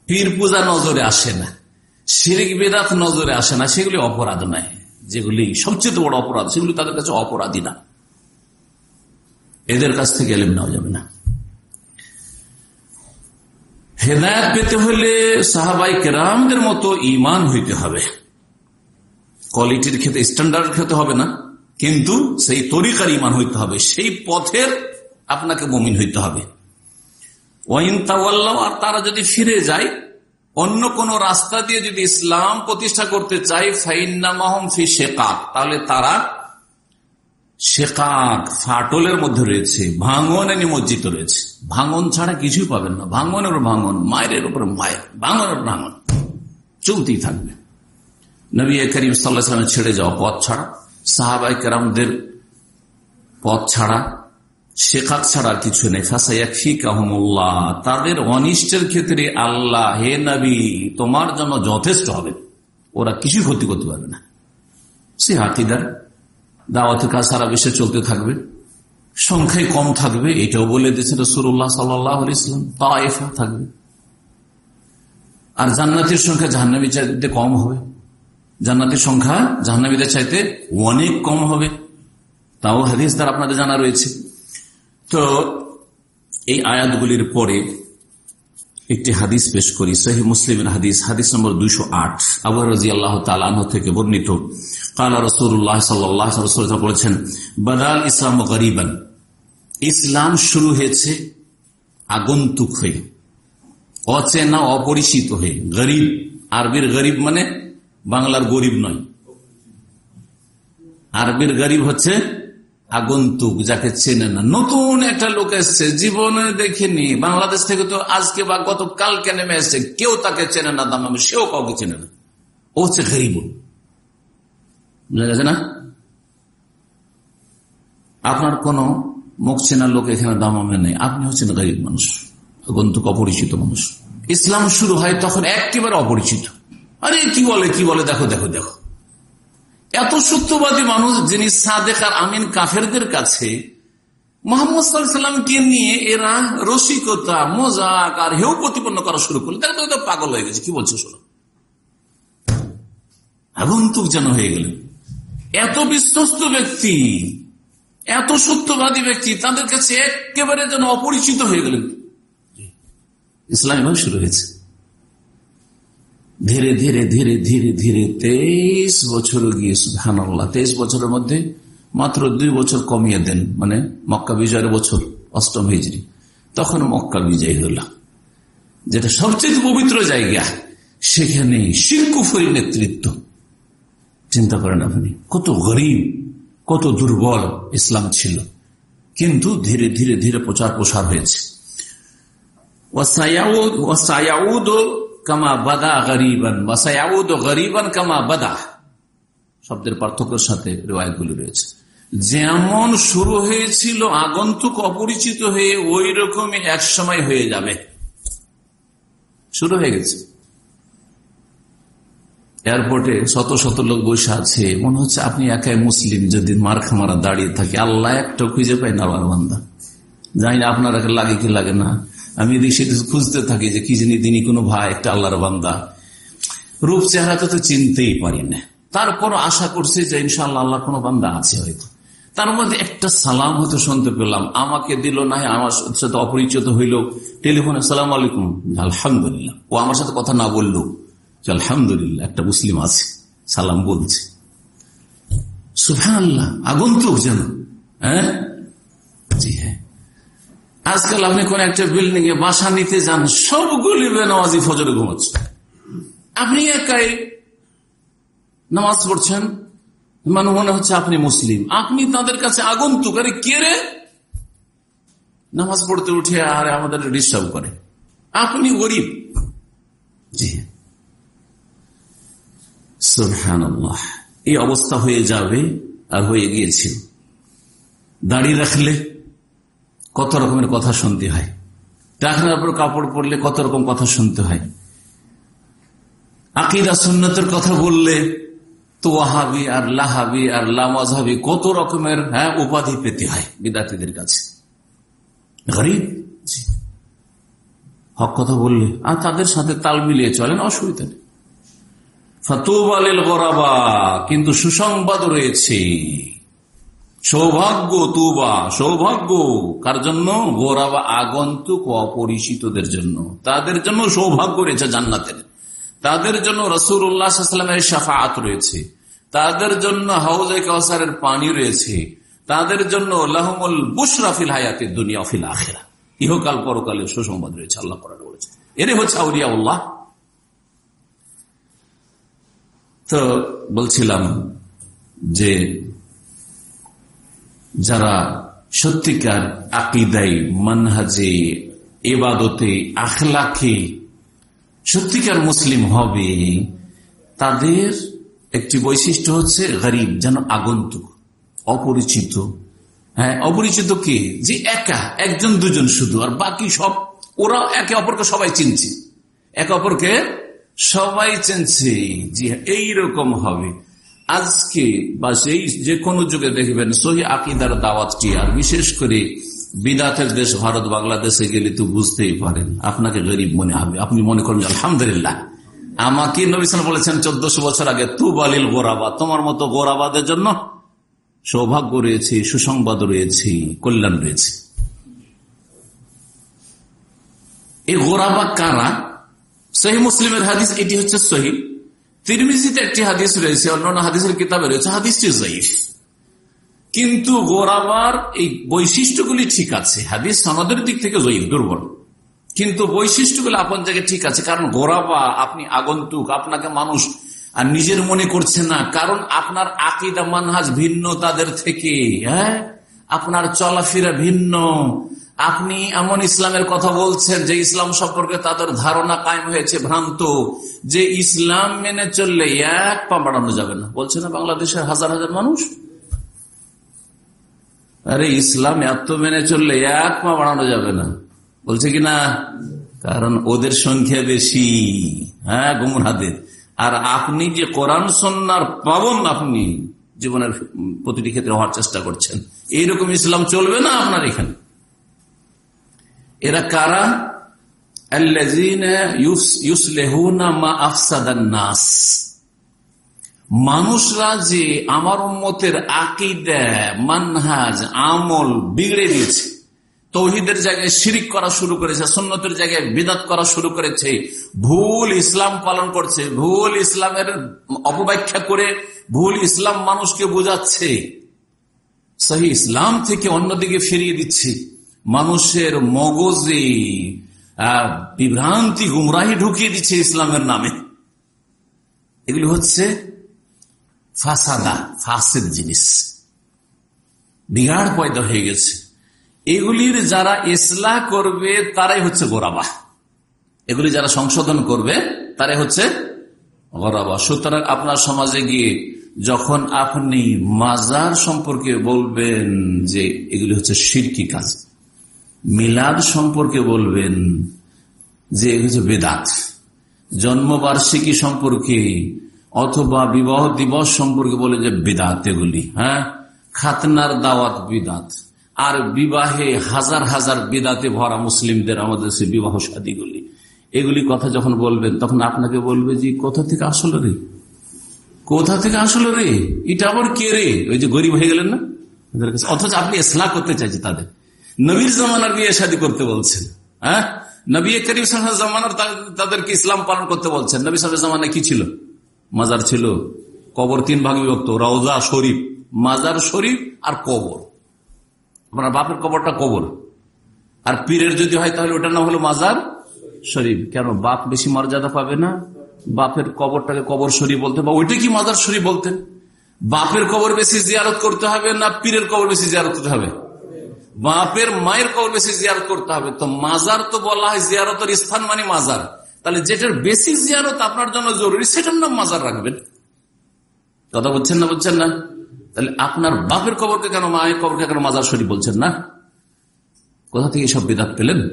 পীর পূজা নজরে আসে না। শিরিক বেদাত নজরে আসে না, সেগুলি অপরাধ নয়। যেগুলি সবচেয়ে বড় অপরাধ, সেগুলি তাদের কাছে অপরাধী না। এদের কাছ থেকে এলেম নেওয়া যাবে না। হেদায়ত পেতে হলে সাহাবাই কেরামদের মতো ইমান হইতে হবে। কোয়ালিটির ক্ষেত্রে, স্ট্যান্ডার্ড খেতে হবে না, কিন্তু সেই তরিকার ইমান হইতে হবে। সেই পথের আপনাকে মমিন হইতে হবে। ওয়াইন তাওয়াল্লাহ আর তারা যদি ফিরে যায় অন্য কোন রাস্তা দিয়ে যদি ইসলাম প্রতিষ্ঠা করতে চাই, ফাইন্নামাহম ফি শেকাক, তাহলে তারা শেকাক ফাটলের মধ্যে রয়েছে, ভাঙনে নিমজ্জিত রয়েছে। ভাঙন ছাড়া কিছুই পাবেন না। ভাঙনের ভাঙন, মায়ের উপর মায়ের, ভাঙনের ভাঙন। চলতেই থাকবে। নবী করিম সাল্লাহামের ছেড়ে যাওয়া পথ ছাড়া সাহাবাই কেরামদের পথ ছাড়া শেখাক ছাড়া কিছু নেই। ফাঁসাইয়াক্ষি কাহমুল্লাহ তাদের অনিষ্টের ক্ষেত্রে আল্লাহ, হে নবী, তোমার জন্য যথেষ্ট হবে। ওরা কিছুই ক্ষতি করতে পারবে না। সে হাতিদার। দাওয়াতের কাজ সারা বিশ্বে চলতে থাকবে। সংখ্যায় কম থাকবে, এটাও বলে দিয়েছেন রসুল্লাহ সাল্লাহ ইসলাম তাইফা থাকবে। আর জান্নাতের সংখ্যা জাহান্নাবি চাইতে কম হবে। জান্নাতের সংখ্যা জাহান্নাবিদের চাইতে অনেক কম হবে। তাও হাদিস দ্বারা আপনাদের জানা রয়েছে। তো এই আয়াতগুলির পরে একটি হাদিস পেশ করি সহি মুসলিমের হাদিস হাদিস নম্বর দুইশো আট। আবু রাজি আল্লাহ তালাহ থেকে বর্ণিত। কালা রসুল্লাহ সাল্লাহ বলেছেন বাদাল ইসলাম গরিবান। ইসলাম শুরু হয়েছে আগন্তুক হয়ে, অচেনা অপরিচিত হয়ে। গরিব, আরবির গরিব মানে বাংলার গরিব নয়। আরবির গরিব হচ্ছে আগন্তুক যাকে চেনে না। নতুন একটা লোক এসছে, জীবনে দেখেনি। বাংলাদেশ থেকে তো আজকে বা গত কালকে নেমে এসছে। কেউ তাকে চেনে না দাম সেও কাউকে চেনে না। ও হচ্ছে গরিব বুঝা গেছে না? আপনার কোন মুখ চেনা লোক এখানে দামামে নেই। আপনি হচ্ছেন গরিব মানুষ, আগন্তুক অপরিচিত মানুষ। ইসলাম শুরু হয় তখন একেবারে অপরিচিত। আরে কি বলে কি বলে? দেখো দেখো দেখো। এত সত্যবাদী মানুষ যিনি সাদেক আর আমিন কাফেরদের কাছে মোহাম্মদ নিয়ে এরা রসিকতা, মজাক আর হেউ প্রতিপন্ন করা শুরু করল। দেখো তো পাগল হয়ে গেছে, কি বলছো শোনো। আগন্তুক যেন হয়ে গেলেন। এত বিশ্বস্ত ব্যক্তি, এত সত্যবাদী ব্যক্তি, তাদের কাছে একেবারে যেন অপরিচিত হয়ে গেলেন। ইসলাম শুরু হয়েছে। ধীরে ধীরে ধীরে ধীরে ধীরে তেইশ বছর গিয়ে সুহানাল্লাহ তেইশ বছরের মধ্যে মাত্র দুই বছর কমিয়ে দেন মানে মক্কা বিজয়ের বছর, অষ্টম হিজড়ি তখন মক্কা বিজয় হল। যেটা সবচেয়ে পবিত্র জায়গা, সেখানে শিল্কুফরি নেতৃত্ব। চিন্তা করেন আপনি, কত গরিব, কত দুর্বল ইসলাম ছিল। কিন্তু ধীরে ধীরে ধীরে প্রচার প্রসার হয়েছে কামা বাদা গরিবান বাসায়াউদ গরিবান কামা বাদা। শব্দের পার্থক্যের সাথে রেওয়ায়তগুলি রয়েছে। যেমন শুরু হয়েছিল, আগন্তুক অপরিচিত হয়ে ওই রকমই এক সময় হয়ে যাবে। শুরু হয়ে গেছে। এয়ারপোর্টে শত শত লোক বসে আছে। মনে হচ্ছে আপনি একাই মুসলিম, যদি মার খামারা দাঁড়িয়ে থাকে। আল্লাহ একটা খুঁজে পাই না বান্দা জানি না আপনার লাগে কি লাগে না। আমি এদিক সেদিক খুঁজতে থাকি যে কি জানি তিনি কোনো ভাই, একটা আল্লাহর বান্দা। রূপ চেহারা তো চিনতেই পারি না। তারপর আশা করছি যে ইনশাল্লাহ আল্লাহ কোনো বান্দা আছে হয়তো। তার মধ্যে একটা সালাম হয়তো শুনতে পেলাম। আমাকে দিল না, আমার সাথে অপরিচিত হইল। টেলিফোনে, সালাম আলাইকুম। আলহামদুলিল্লাহ। ও আমার সাথে কথা না বলল। আলহামদুলিল্লাহ, একটা মুসলিম আছে। সালাম বলছে। সুফান আল্লাহ আগন্তুক যেন হ্যাঁ? জি হ্যাঁ। আজকাল আপনি কোন একটা বিল্ডিং এ বাসা নিতে যান, সবগুলি বেনামাজি ফজরে ঘুমাচ্ছে। আপনি একাই নামাজ পড়ছেন মানে মনে হচ্ছে আপনি মুসলিম। আপনি তাদের কাছে আগন্তুক, আরে কে রে? নামাজ পড়তে উঠে আর আমাদের ডিস্টার্ব করে। আপনি গরিব। জি। এই অবস্থা হয়ে যাবে আর হয়ে গিয়েছিল দাড়ি রাখলে কত রকমের কথা শুনতে হয়। টাকনার উপর কাপড় পরলে কত রকম কথা শুনতে হয়। আকিদা সুন্নতের কথা বললে তো ওয়াহাবি আর লাহাবি আর লামাজহাবি কত রকমের হ্যাঁ উপাধি পেতে হয় বিদ্যার্থীদের কাছে। গরিব? হক কথা বললে, আর তাদের সাথে তাল মিলিয়ে চলেন অসুবিধা নেই। গরাবা, কিন্তু সুসংবাদ রয়েছে। সৌভাগ্য তুবা, সৌভাগ্য। কার জন্য? গোরাবা আগন্তুক অপরিচিতদের জন্য। তাদের জন্য সৌভাগ্য রয়েছে জান্নাতের। তাদের জন্য রসুর উল্লাহামের সাফাত রয়েছে। তাদের জন্য হাউজ কাউসারের পানি রয়েছে। তাদের জন্য লাহমুল বুশরাফিল হায়াতে দুনিয়া ফিল আখেরা। ইহকাল পরকালে সুসংবাদ রয়েছে, আল্লাহ করার বলেছে এরে হচ্ছে আউরিয়া উল্লাহ তো বলছিলাম যে যারা সত্যিকার আকিদাই মানহাজে, এবাদতে আখলাখে সত্যিকার মুসলিম হবে, তাদের একটি বৈশিষ্ট্য হচ্ছে গরিব, যেন আগন্তুক, অপরিচিত। হ্যাঁ অপরিচিত কে? যে একা, একজন, দুজন শুধু, আর বাকি সব ওরা একে অপরকে সবাই চিনছে। একে অপরকে সবাই চিনছে যে এইরকম হবে। আজকে বা সেই যে কোনো যুগে দেখবেন সহি আকিদার দাওয়াতটি আর বিশেষ করে বিদাতের দেশ ভারত, বাংলাদেশে গেলে তো বুঝতেই পারেন। আপনাকে গরিব মনে হবে। আপনি মনে করেন আলহামদুলিল্লাহ। আমাকে নবিসান বলেছেন, চোদ্দশো বছর আগে তু বালিল গোরাবা। তোমার মতো গোরাবাদের জন্য সৌভাগ্য রয়েছে, সুসংবাদ রয়েছে, কল্যাণ রয়েছে। এই গোরাবা কারা? সহি মুসলিমের হাদিস, এটি হচ্ছে সহি। তিরমিজিতে একটি হাদিস রয়েছে, অন্যান্য হাদিসের কিতাবে রয়েছে, হাদিসটি জয়ীফ কিন্তু গোরাবার এই বৈশিষ্ট্যগুলি ঠিক আছে, হাদিস সনদের দিক থেকে জয়ীফ দুর্বল। কিন্তু বৈশিষ্ট্যগুলো আপন জায়গায় ঠিক আছে, কারণ গোরাবা আপনি আগন্তুক, আপনাকে মানুষ আর নিজের মনে করছে না, কারণ আপনার আকিদা, মানহাজ ভিন্ন তাদের থেকে হ্যাঁ? আপনার চলাফেরা ভিন্ন আপনি এমন ইসলামের কথা বলছেন যে ইসলাম সম্পর্কে তাদের ধারণা কায়েম হয়েছে ভ্রান্ত। যে ইসলাম মেনে চললে এক পা বাড়ানো যাবে না। বলছে না, বাংলাদেশের হাজার হাজার মানুষ? আরে, ইসলাম এত মেনে চললে এক পা বাড়ানো যাবে না। বলছে কি না? কারণ ওদের সংখ্যা বেশি। হ্যাঁ গুমরাদের আর আপনি যে কোরআন সন্ন্যার পাবন আপনি জীবনের প্রতিটি ক্ষেত্রে হওয়ার চেষ্টা করছেন। এইরকম ইসলাম চলবে না আপনার এখানে? এরা কারা? মানুষরা যে আমার উম্মতের আকিদা, মানহাজ, আমল বিগড়ে দিয়েছে, তৌহিদের জায়গায় শিরিক করা শুরু করেছে সন্ন্যতের জায়গায় বিদাত করা শুরু করেছে, ভুল ইসলাম পালন করছে, ভুল ইসলামের অপব্যাখ্যা করে ভুল ইসলাম মানুষকে বোঝাচ্ছে, সহি ইসলাম থেকে অন্যদিকে ফিরিয়ে দিচ্ছে। মানুষের মগজে বিভ্রান্তি, গুমরাহি ঢুকিয়ে দিচ্ছে ইসলামের নামে। এগুলি হচ্ছে ফাসাদা, ফাসেদ জিনিস। বিগাড় পয়দা হয়ে গেছে। এগুলির যারা ইসলাহ করবে, তারাই হচ্ছে গোরাবা। এগুলি যারা সংশোধন করবে, তারাই হচ্ছে গোরাবা। সুতরাং আপনার সমাজে গিয়ে যখন আপনি মাজার সম্পর্কে বলবেন যে এগুলি হচ্ছে সিরকি কাজ মিলাদ সম্পর্কে বলবেন যে হচ্ছে বেদাত। জন্মবার্ষিকী সম্পর্কে অথবা বিবাহ দিবস সম্পর্কে বলে যে বেদাত এগুলি হ্যাঁ? খাতনার দাওয়াত বিদাত। আর বিবাহে হাজার হাজার বেদাতে ভরা মুসলিমদের আমাদের সে বিবাহ সাদীগুলি। এগুলি কথা যখন বলবেন, তখন আপনাকে বলবে যে, কোথা থেকে আসলো রে? কোথা থেকে আসলো রে? এটা আবার কে রে? ওই যে গরিব হয়ে গেলেন না? অথচ আপনি এসলা করতে চাইছে তাদের। নবীর জামানার বিয়ে শাদী করতে বলছেন হ্যাঁ? নবী করিম জামানার তাদেরকে ইসলাম পালন করতে বলছেন। নবী সাহেব জামানা কি ছিল? মাজার ছিল, কবর তিন ভাগ বিভক্ত, রওজা, শরীফ, মাজার, শরীফ আর কবর। আপনার বাপের কবরটা কবর। আর পীরের যদি হয় তাহলে ওটার নাম হলো মাজার, শরীফ। কেন? বাপ বেশি মর্যাদা পাবে না? বাপের কবরটাকে কবর শরীফ বলতে বা ওইটা কি মাজার শরীফ বলতেন? বাপের কবর বেশি জিয়ারত করতে হবে না পীরের কবর বেশি জিয়ারত করতে হবে? বাপের মায়ের কবর বেশি জিয়ারত করতে হবে। তো মাজার তো বলা হয় জিয়ারতের স্থান মানে মাজার। তাহলে যেটার বেশি জিয়ারত আপনার জন্য জরুরি, সেটার নাম মাজার রাখবেন। কথা বলছেন না বলছেন না? তাহলে আপনার বাপের কবরকে কেন, মায়ের কবরকে কেন মাজার শরীফ বলছেন না? কোথা থেকে সব বিদাত পেলেন?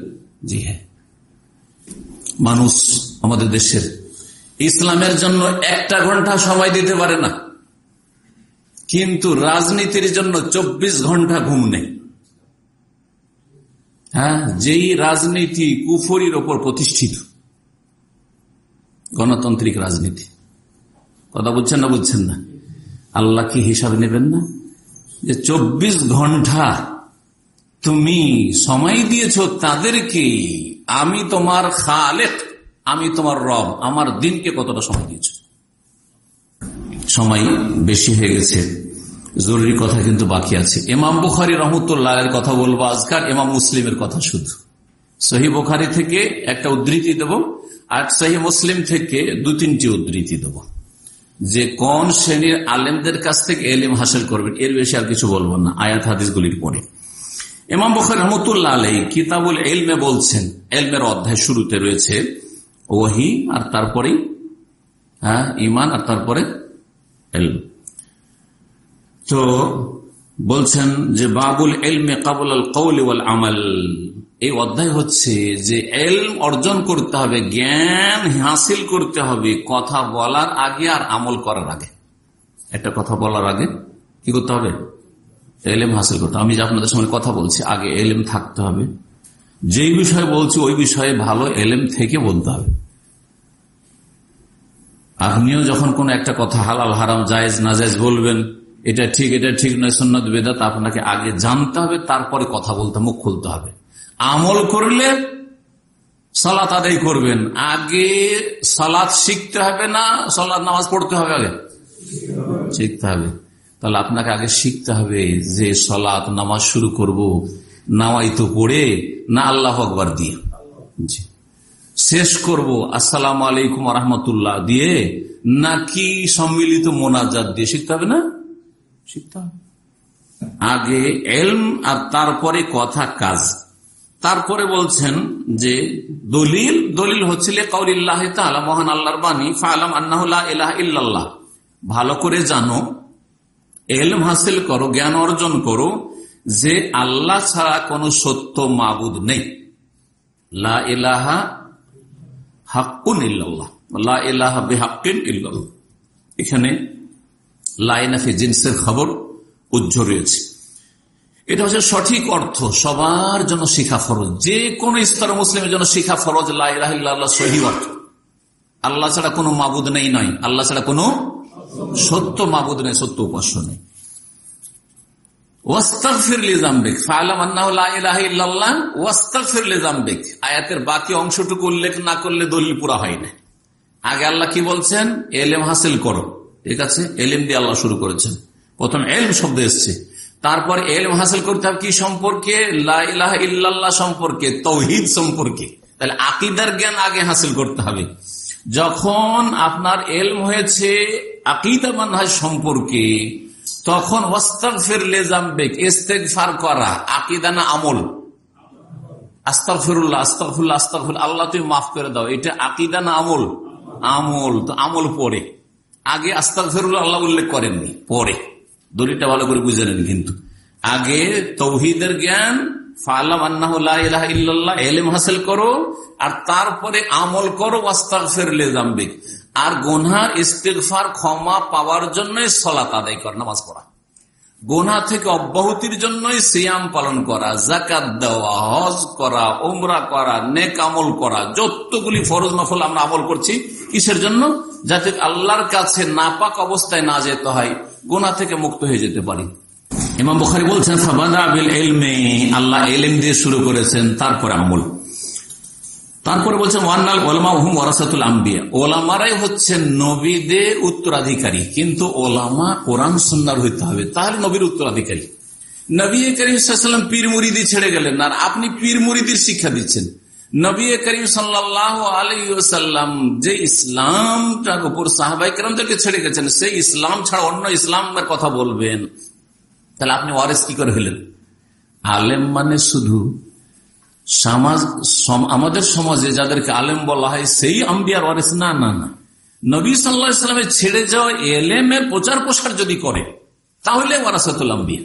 জি হ্যাঁ। মানুষ আমাদের দেশের ইসলামের জন্য একটা ঘণ্টা সময় দিতে পারে না। কিন্তু রাজনীতির জন্য চব্বিশ ঘণ্টা ঘুম নেই। হ্যাঁ? যেই রাজনীতি কুফরির ওপর প্রতিষ্ঠিত, গণতান্ত্রিক রাজনীতি। কথা বুঝছেন না বুঝছেন না? আল্লাহ কি হিসাব নেবেন না? যে চব্বিশ ঘণ্টা তুমি সময় দিয়েছ তাদেরকে, আমি তোমার খালেক, আমি তোমার রব, আমার দিনকে কতটা সময় দিয়েছ? সময় বেশি হয়ে গেছে। জরুরি কথা কিন্তু বাকি আছে। এমাম বুখারি রহমতুল্লাহের কথা বলব আজকার এমাম মুসলিমের কথা শুধু। সহি বুখারি থেকে একটা উদ্ধৃতি দেব, আর সহি মুসলিম থেকে দু তিনটি উদ্ধৃতি দেব। যে কোন শ্রেণির আলেমদের কাছ থেকে এলিম হাসিল করবেন, এর বেশি আর কিছু বলব না, আয়াত হাদিসগুলির পরে। এমাম বখর রহমতুল্লাহ আলাই কিতাবুল এলমে বলছেন এলমের অধ্যায় শুরুতে রয়েছে, ওহি আর তারপরে হ্যাঁ ইমান আর তারপরে এলম তো বলছেন যে বাবুল এলমে কাবুল আল কৌল ওয়াল আমাল। এই অধ্যায় হচ্ছে যে এলম অর্জন করতে হবে, জ্ঞান হাসিল করতে হবে, কথা বলার আগে আর আমল করার আগে। একটা কথা বলার আগে কি করতে হবে? এলেম হাসিল করতে আমি যে আপনাদের সঙ্গে কথা বলছি, আগে এলেম থাকতে হবে। যেই বিষয়ে বলছি, ওই বিষয়ে ভালো এলেম থেকে বলতে হবে। আপনিও যখন কোন একটা কথা হালাল, হারাম, জায়েজ, নাজায়জ বলবেন এটা ঠিক এটা ঠিক নয় সন্ন্যত বেদাত, আপনাকে আগে জানতে হবে, তারপরে কথা বলতে, মুখ খুলতে হবে। আমল করলে সালাত আদায় করবেন। আগে সালাত শিখতে হবে না, সালাত নামাজ পড়তে হবে আগে? শিখতে হবে। তাহলে আপনাকে আগে শিখতে হবে যে সলাৎ নামাজ শুরু করব নামাই তো পড়ে, না আল্লাহ আকবর দিয়ে? জি। শেষ করব, আসসালাম আলাইকুম রহমতুল্লাহ দিয়ে, নাকি সম্মিলিত মোনাজাত দিয়ে শিখতে হবে না? আগে এলম আর তারপরে কথা কাজ। তারপরে বলছেন যে দলিল দলিল হচ্ছিল কৌলিল্লাহ তালা মহান আল্লাহর বাণী, ফালাম আন্নাহ ইল্লাল্লাহ। ভালো করে জানো, এলম হাসিল করো, জ্ঞান অর্জন করো যে আল্লাহ ছাড়া কোন সত্য মাবুদ নেই। লা ইলাহা হাক্কুন ইল্লাল্লাহ, লা ইলাহা বেহাক্কিন ইল্লাল্লাহ। এখানে লাইনাফি জিন্সের খবর উজ্জ রয়েছে এটা হচ্ছে সঠিক অর্থ। সবার জন্য শিখা ফরজ। যে কোন স্তর মুসলিমের জন্য শিখা ফরজ। লাহ সহি অর্থ। আল্লাহ ছাড়া কোনো মাবুদ নেই নয়। আল্লাহ ছাড়া কোনো সত্য মাবুদ নেই, সত্য উপাস্য নেই। আয়াতের বাকি অংশটুকু উল্লেখ না করলে দলিল পুরা হয় না। আগে আল্লাহ কি বলছেন? এলেম হাসিল করো। ঠিক আছে? এলেম দিয়ে আল্লাহ শুরু করেছেন। প্রথম এলম শব্দ এসছে। তারপর এলম হাসিল করতে হবে কি সম্পর্কে? লাহ ইল্লাল্লাহ সম্পর্কে, তৌহিদ সম্পর্কে। তাহলে আকিদার জ্ঞান আগে হাসিল করতে হবে। যখন আপনার এলম হয়েছে আকিদা মানহাজ সম্পর্কে, তখন ওয়াস্তাগফির লেজামবেক ইস্তেগফার করা, আকিদা না আমল? আস্তাগফিরুল্লাহ আস্তাগফিরুল্লাহ আস্তাগফির আল্লাহ তুমি মাফ করে দাও। এটা আকিদা না আমল? আমল। তো আমল পরে আগে আস্তাগফিরুল্লাহ আল্লাহ উল্লেখ করেননি, পরে। দলিলটা ভালো করে বুঝে নেন কিন্তু। আগে তৌহিদের জ্ঞান এলেম করো, আর তারপরে আমল করো আর গোনহার ইস্তেকফার ক্ষমা পাওয়ার জন্য সলাত আদায় কর, নামাজ পড়া। গোনা থেকে অব্যাহতির জন্যই সিয়াম পালন করা জাকাত দেওয়া, হজ করা ওমরা করা, নেক আমল করা, যতগুলি ফরজ নফল আমরা আমল করছি, কিসের জন্য? যাতে আল্লাহর কাছে নাপাক অবস্থায় না যেতে হয়, গোনা থেকে মুক্ত হয়ে যেতে পারি। ইমাম বুখারি বলছেন আল্লাহ এলম দিয়ে শুরু করেছেন, তারপরে আমল। তারপরে বলছেন, ওয়ান্নাল ওলামা হুম ওরাসাতুল আম্বিয়া। ওলামারাই হচ্ছে নবীদের উত্তরাধিকারী, কিন্তু ওলামা কোরআন সুন্নার হইতে হবে, তাহলে নবীর উত্তরাধিকারী। নবী করিম মুরিদি ছেড়ে গেলেন, আর আপনি শিক্ষা দিচ্ছেন। নবী যে ইসলামটার উপর ছেড়ে গেছেন, সেই ইসলাম ছাড়া অন্য কথা বলবেন। তাহলে আপনি কি করে হলেন? আলেম মানে শুধু সমাজ আমাদের সমাজে যাদেরকে আলেম বলা হয়, সেই আম্বিয়ার ওয়ারেস না না না। নবী সাল্লা ইসলামের ছেড়ে যাওয়া এলেমের প্রচার প্রসার যদি করে, তাহলে ওয়ারাসাতুল আম্বিয়া।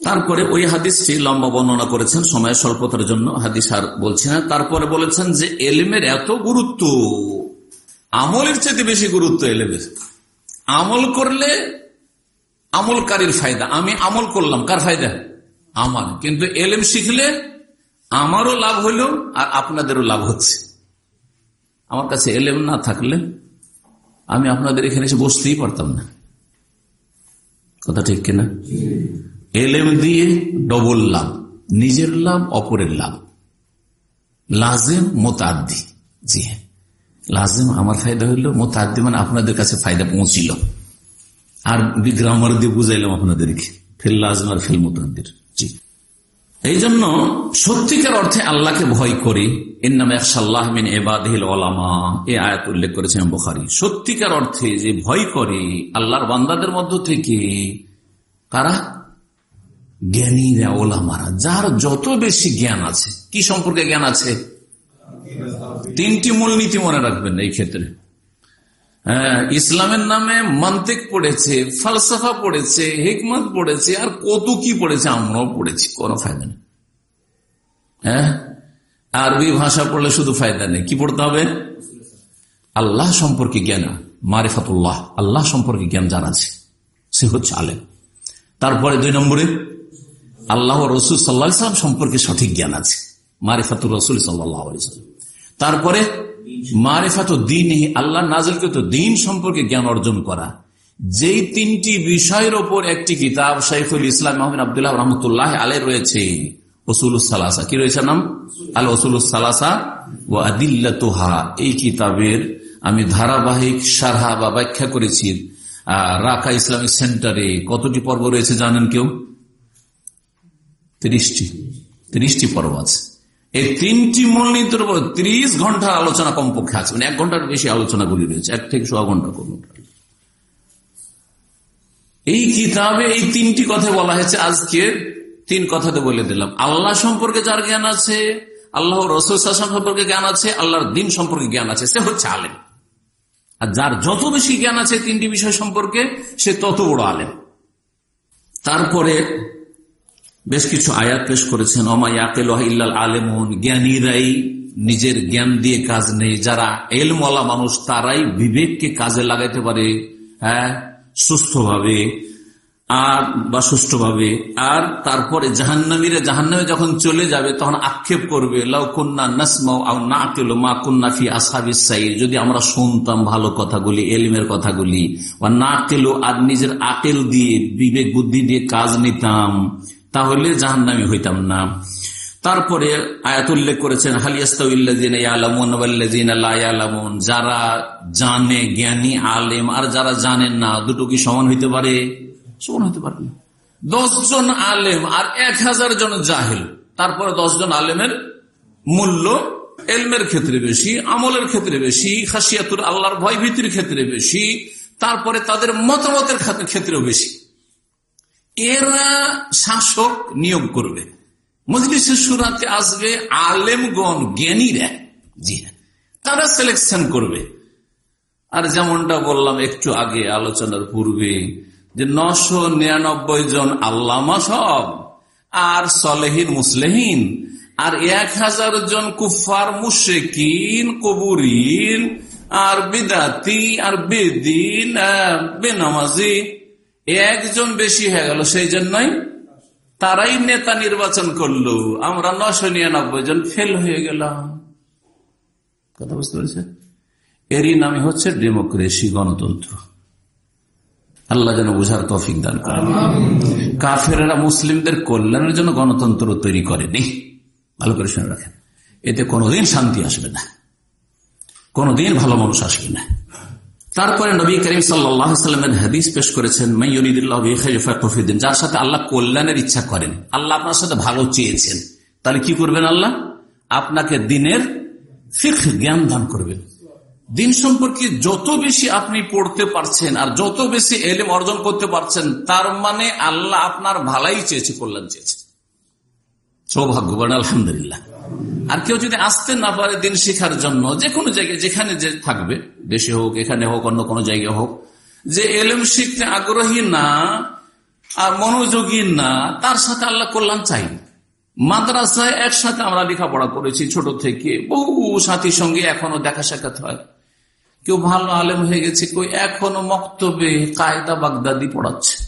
তারপরে ওই হাদিসটি লম্বা বর্ণনা করেছেন সময় স্বল্পতার জন্য, হাদিস আর বলছি না। তারপরে বলেছেন যে এলিমের এত গুরুত্ব, আমলের চেয়ে বেশি গুরুত্ব এলেমের। আমল করলে আমলকারীর ফায়দা। আমি আমল করলাম, কার ফায়দা? আমার। কিন্তু এলেম শিখলে আমারও লাভ হইল আর আপনাদেরও লাভ হচ্ছে। আমার কাছে এলেম না থাকলে আমি আপনাদের এখানে এসে বসতেই পারতাম না। কথা ঠিক কিনা? এলেম দিয়ে ডবল লাভ, নিজের লাভ, অপরের লাভ। লাজেম, মোতাদ্দি। জি হ্যাঁ। লাজেম আমার ফায়দা হইল, মোতাদ্দি মানে আপনাদের কাছে ফায়দা পৌঁছিল। আর গ্রামার দিয়ে বুঝাইলাম আপনাদেরকে। ফেল লাজম আর ফেল জি। এই জন্য সত্যিকার অর্থে আল্লাহকে ভয় করি। এর নামে একশাল্লাহ মিন এবাদিল ওলামা এ আয়াত উল্লেখ করেছেন বখারি। সত্যিকার অর্থে যে ভয় করে আল্লাহর বান্দাদের মধ্য থেকে, কারা? জ্ঞানীরা ওলামারা যার যত বেশি জ্ঞান আছে। কি সম্পর্কে জ্ঞান আছে? তিনটি মূলনীতি মনে রাখবেন এই ক্ষেত্রে। ইসলামের নামে মান্তিক পড়েছে, ফালসাফা পড়েছে, হিকমত পড়েছে, আর কত কি পড়েছে, আমরাও পড়েছি, কোনো ফায়দা নেই। হ্যাঁ আরবি ভাষা পড়লে শুধু ফায়দা নেই, কি পড়তে হবে? আল্লাহ সম্পর্কে জ্ঞান, মারিফাতুল্লাহ, আল্লাহ সম্পর্কে জ্ঞান আছে, সে হচ্ছে আলেম। তারপরে দুই নম্বরে, আল্লাহ রসুল সাল্লাহাম সম্পর্কে সঠিক জ্ঞান আছে, মারিফাতুর রসুল সাল্লাহ তারপরে মারিফাত দিন আল্লাহ নাজলকৃত দিন সম্পর্কে জ্ঞান অর্জন করা। যেই তিনটি বিষয়ের ওপর একটি কিতাব শাইফুল ইসলাম মোহাম্মদ আবদুল্লাহ রহমতুল্লাহ আলে রয়েছে। ওসুল সালাসা। কি রয়েছে নাম? আল ওসুল সালাসা ও আদিল্লাতোহা। এই কিতাবের আমি ধারাবাহিক সারহা বা ব্যাখ্যা করেছি। রাখা ইসলামিক সেন্টারে কতটি পর্ব রয়েছে জানেন কেউ? ত্রিশটি। ত্রিশটি পর্ব আছে। এই তিনটি মূলনীতির উপর ত্রিশ ঘণ্টার আলোচনা কমপক্ষে আছে। মানে এক ঘণ্টার বেশি আলোচনা আলোচনাগুলি রয়েছে। এক থেকে সোয়া ঘণ্টা কোন এই কিতাবে এই তিনটি কথা বলা হয়েছে। আজকে তিন কথাতে বলে দিলাম। আল্লাহ সম্পর্কে যার জ্ঞান আছে আল্লাহ রসুল সম্পর্কে জ্ঞান আছে, আল্লাহর দিন সম্পর্কে জ্ঞান আছে। সে হচ্ছে আলেম। আর যার যত বেশি জ্ঞান আছে তিনটি বিষয় সম্পর্কে, সে তত বড় আলেম। তারপরে বেশ কিছু আয়াত পেশ করেছেন অমায়াকেল আলেমন জ্ঞানীরাই নিজের জ্ঞান দিয়ে কাজ নেই। যারা এলমলা মানুষ, তারাই বিবেককে কাজে লাগাইতে পারে হ্যাঁ সুস্থভাবে আর বা সুষ্ঠুভাবে। আর তারপরে জাহান্নামীরা জাহান্নামে যখন চলে যাবে, তখন আক্ষেপ করবে লাউকুন্না নাসমাও না কেল মা কুন্নাফি আসাবি সাইর যদি আমরা শুনতাম ভালো কথাগুলি, এলিমের কথাগুলি। বা না কেলো আর নিজের আকেল দিয়ে, বিবেক বুদ্ধি দিয়ে কাজ নিতাম। তাহলে জাহান্নামি হইতাম না। তারপরে আয়াত উল্লেখ করেছেন হালিয়াস্তাউল্লাদিন যারা জানে, জ্ঞানী, আলেম, আর যারা জানেন না, দুটো কি সমান হইতে পারে? সমান হইতে পারে না। দশজন আলেম আর এক হাজার জন জাহেল। তারপরে দশজন আলেমের মূল্য এলমের ক্ষেত্রে বেশি, আমলের ক্ষেত্রে বেশি খাসিয়াতুর আল্লাহর ভয় ভীতির ক্ষেত্রে বেশি, তারপরে তাদের মতামতের ক্ষেত্রেও বেশি। এরা শাসক নিয়োগ করবে। মজলিসের সুরাতে আসবে আলেমগণ, জ্ঞানীরা। জি হ্যাঁ। তারা সিলেকশন করবে। আর যেমনটা বললাম একটু আগে আলোচনার পূর্বে, যে নশো নিরানব্বই জন আল্লামা সব, আর সলেহীন মুসলেহীন, আর এক হাজার জন কুফার মুশেকিন কবুরিন, আর বিদাতি, আর বেদিন বেনামাজি একজন বেশি হয়ে গেল, সেই জন্যই তারাই নেতা নির্বাচন করল। আমরা নশো নিরানব্বই জন ফেল হয়ে গেলাম। কথা বুঝতে পেরেছেন? এরই নামে হচ্ছে ডেমোক্রেসি গণতন্ত্র। আল্লাহ যেন বুঝার তফিক দান করেন। কাফেরা মুসলিমদের কল্যাণের জন্য গণতন্ত্র তৈরি করেনি। ভালো করে শুনে রাখেন। এতে কোনোদিন শান্তি আসবে না। কোনোদিন ভালো মানুষ আসবে না। তারপরে নবী করিম সাল্লামের হাদিস পেশ করেছেন মাইয়ুনিদুল্লাহিদিন যার সাথে আল্লাহ কল্যাণের ইচ্ছা করেন। আল্লাহ আপনার সাথে ভালো চেয়েছেন। তাহলে কি করবেন আল্লাহ? আপনাকে দিনের ফিখ জ্ঞান দান করবেন। দিন সম্পর্কে যত বেশি আপনি পড়তে পারছেন আর যত বেশি এলেম অর্জন করতে পারছেন, তার মানে আল্লাহ আপনার ভালাই চেয়েছে, কল্যাণ চেয়েছে। সৌভাগ্যবান, আলহামদুলিল্লাহ। আর কেউ যদি আসতে না পারে দিন শিখার জন্য, যে কোনো জায়গায়, যেখানে যে থাকবে, দেশে হোক, এখানে হোক, অন্য কোনো জায়গায় হোক, যে এলেম শিখতে আগ্রহী না, আর মনোযোগী না, তার সাথে আল্লাহ কল্যাণ চাই। মাদ্রাসায় একসাথে আমরা লেখাপড়া করেছি ছোট থেকে, বহু সাথীর সঙ্গে এখনও দেখা সাক্ষাৎ হয়। কেউ ভালো আলেম হয়ে গেছে, কেউ এখনও মক্তবে কায়দা বাগদাদি পড়াচ্ছে।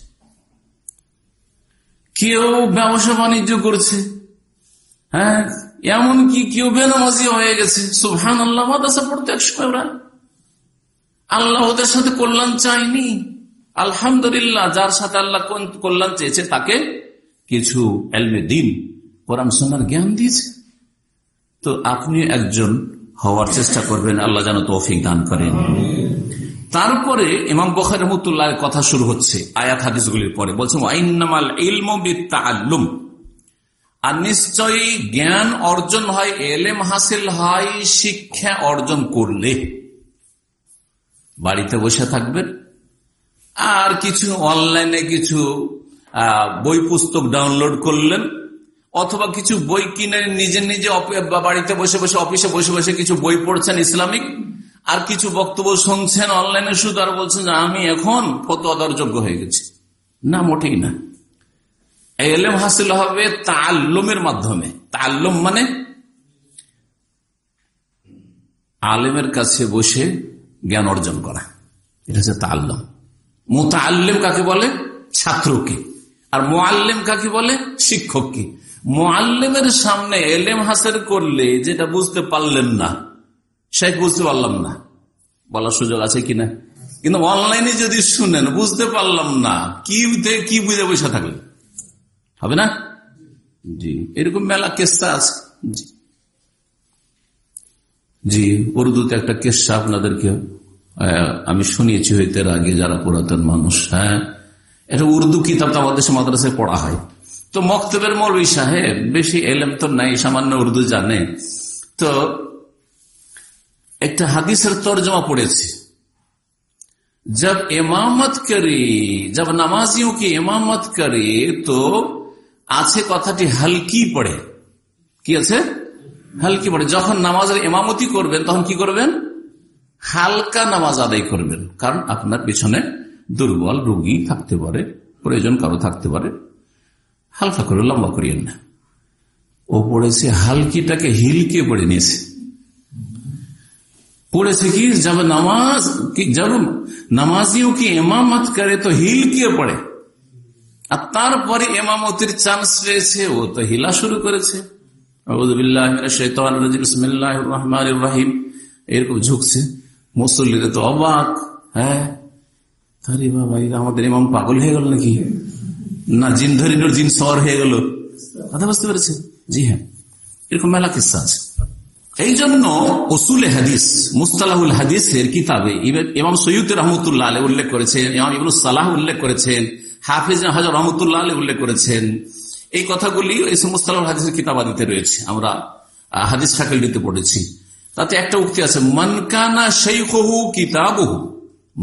কেউ ব্যবসা বাণিজ্য করছে হ্যাঁ? এমনকি কেউ বেনামাজি হয়ে গেছে সুহান আল্লাহ মাদাসা পড়তে একসময় ওরা। আল্লাহ ওদের সাথে কল্যাণ চায়নি। আলহামদুলিল্লাহ, যার সাথে আল্লাহ কল্যাণ চেয়েছে, তাকে কিছু দিন, কোরআন জ্ঞান দিয়েছে। তো আপনি একজন হওয়ার চেষ্টা করবেন, আল্লাহ যেন তৌফিক দান করেন। তারপরে ইমাম বখার রহমতুল্লাহ কথা শুরু হচ্ছে, আয়াত হাদিসগুলির পরে। বলছে ইলম আল্লুম আর নিশ্চয়ই জ্ঞান অর্জন হয়, এলেম হাসিল হয়, শিক্ষা অর্জন করলে। বাড়িতে বসে থাকবেন। আর কিছু অনলাইনে কিছু বই পুস্তক ডাউনলোড করলেন, অথবা কিছু বই কিনে নিজে নিজে বাড়িতে বসে বসে অফিসে বসে বসে কিছু বই পড়ছেন ইসলামিক, আর কিছু বক্তব্য শুনছেন অনলাইনে শুধু আর বলছেন যে, আমি এখন ফতোয়াদার যোগ্য হয়ে গেছি। না, মোটেই না। এলেম হাসিল হবে তাল্লুমের মাধ্যমে। তাল্লুম মানে আলেমের কাছে বসে জ্ঞান অর্জন করা। এটা হচ্ছে তাল্লুম মোতাল্লিম কাকে বলে? ছাত্রকে। আর মোয়াল্লিম কাকে বলে? শিক্ষককে। মোয়াল্লিমের সামনে এলেম হাসিল করলে যেটা বুঝতে পারলেন না সে বুঝতে পারলাম না। বলার সুযোগ আছে কিনা? কিন্তু অনলাইনে যদি শুনেন, বুঝতে পারলাম না, কি কি বুঝে বসে থাকলেন? হবে না জি এরকম মেলা কেসা আছে জি জি উর্দুতে একটা কেসা আপনাদেরকে আমি শুনিয়েছি হইতে আগে যারা পুরাতন মানুষ হ্যাঁ এটা উর্দু কিতাব তো আমাদের মাদ্রাসায় পড়া হয় তো মক্তবের মৌলী সাহেব বেশি এলেম তো নাই সামান্য উর্দু জানে তো একটা হাদিসের তর্জমা পড়েছে जब इमामत करे जब नमाजियों की इमामत करे तो আছে কথাটি হালকি পড়ে। কি আছে? হালকি পড়ে। যখন নামাজের এমামতি করবেন, তখন কি করবেন? হালকা নামাজ আদায় করবেন। কারণ আপনার পেছনে দুর্বল রুগী থাকতে পারে, প্রয়োজন কারও থাকতে পারে। হালকা করে, লম্বা করিয়েন না। ও পড়েছে হালকিটাকে হিলকে পড়ে নিয়েছে। পড়েছে কি? যাবে নামাজ, কি? যাব নামাজিও কি এমামত করে তো হিলকে পড়ে। আর তারপরে এমামতির চান্স রয়েছে, ও তো হিলা শুরু করেছে। এরকম ঝুঁকছে। তো অবাক। হ্যাঁ? আরে বাবা আমাদের ইমাম পাগল হয়ে গেল নাকি? না, জিন জিন হয়ে বুঝতে পেরেছে? জি হ্যাঁ। এরকম মেলা কিসা আছে। এই জন্য ওসুল হাদিস, মুস্তালাহুল হাদিসের কিতাবে ইমাম সৈয়দ রহমতুল্লাহ উল্লেখ করেছেন, ইমাম ইবনুল সালাহ উল্লেখ করেছেন হাফিজ হাজার রহমতুল্লাহ আলী উল্লেখ করেছেন, এই কথাগুলি এই মুস্তালাহুল হাদিসের কিতাবাদিতে রয়েছে। আমরা হাদিস ফ্যাকাল্টিতে পড়েছি। তাতে একটা উক্তি আছে মনকানা শৈখহু কিতাবহু।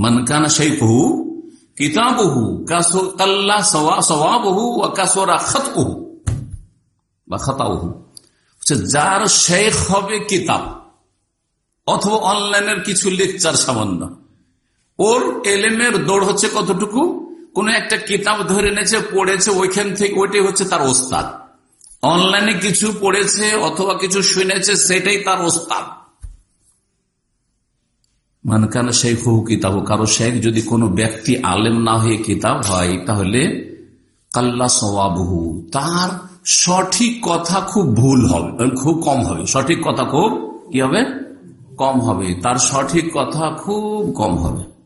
মনকানা শৈখহু কিতাবহু কাল্লা সওয়াবহু ও কাসোরা খতহু বা খতাউহু। যার শেখ হবে কিতাব অথবা অনলাইনের কিছু লেকচার সামান্য, ওর এলেমের দৌড় হচ্ছে কতটুকু? কোন একটা কিতাব ধরে নেছে পড়েছে, ওইখান থেকে ওইটাই হচ্ছে তার ওস্তাদ। অনলাইনে কিছু পড়েছে অথবা কিছু শুনেছে, সেটাই তার ওস্তাদ। মানে কেন শেখ হু কিতাব, কারও শেখ যদি কোনো ব্যক্তি আলেম না হয়ে কিতাব হয়, তাহলে কাল্লা সবাবহু তার সঠিক কথা খুব ভুল হবে, খুব কম হবে। সঠিক কথা খুব কি হবে? কম হবে। তার সঠিক কথা খুব কম হবে।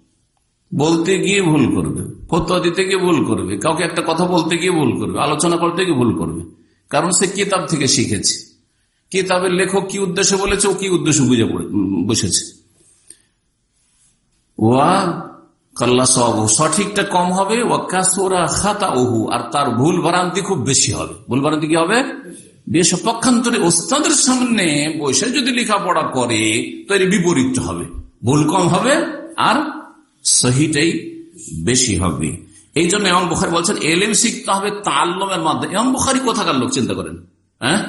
বলতে গিয়ে ভুল করবে, ফতোয়া দিতে গিয়ে ভুল করবে, কাউকে একটা কথা বলতে গিয়ে ভুল করবে, আলোচনা করতে গিয়ে ভুল করবে। কারণ সে কিতাব থেকে শিখেছে। কিতাবের লেখক কি উদ্দেশ্যে বলেছে, ও কি উদ্দেশ্য বুঝে বসেছে। সঠিকটা কম হবে খাতা ওহু আর তার ভুল ভ্রান্তি খুব বেশি হবে। ভুল ভ্রান্তি কি হবে? বেশ পক্ষান্তরে ওস্তাদের সামনে বসে যদি লেখাপড়া করে, তো এর বিপরীত হবে। ভুল কম হবে, আর সহিটাই বেশি হবে। এই জন্য এমন বুখারি বলছেন, এলেম শিখতে হবে তাল্লমের মাধ্যমে এমন বুখারি কোথাকার লোক, চিন্তা করেন। হ্যাঁ?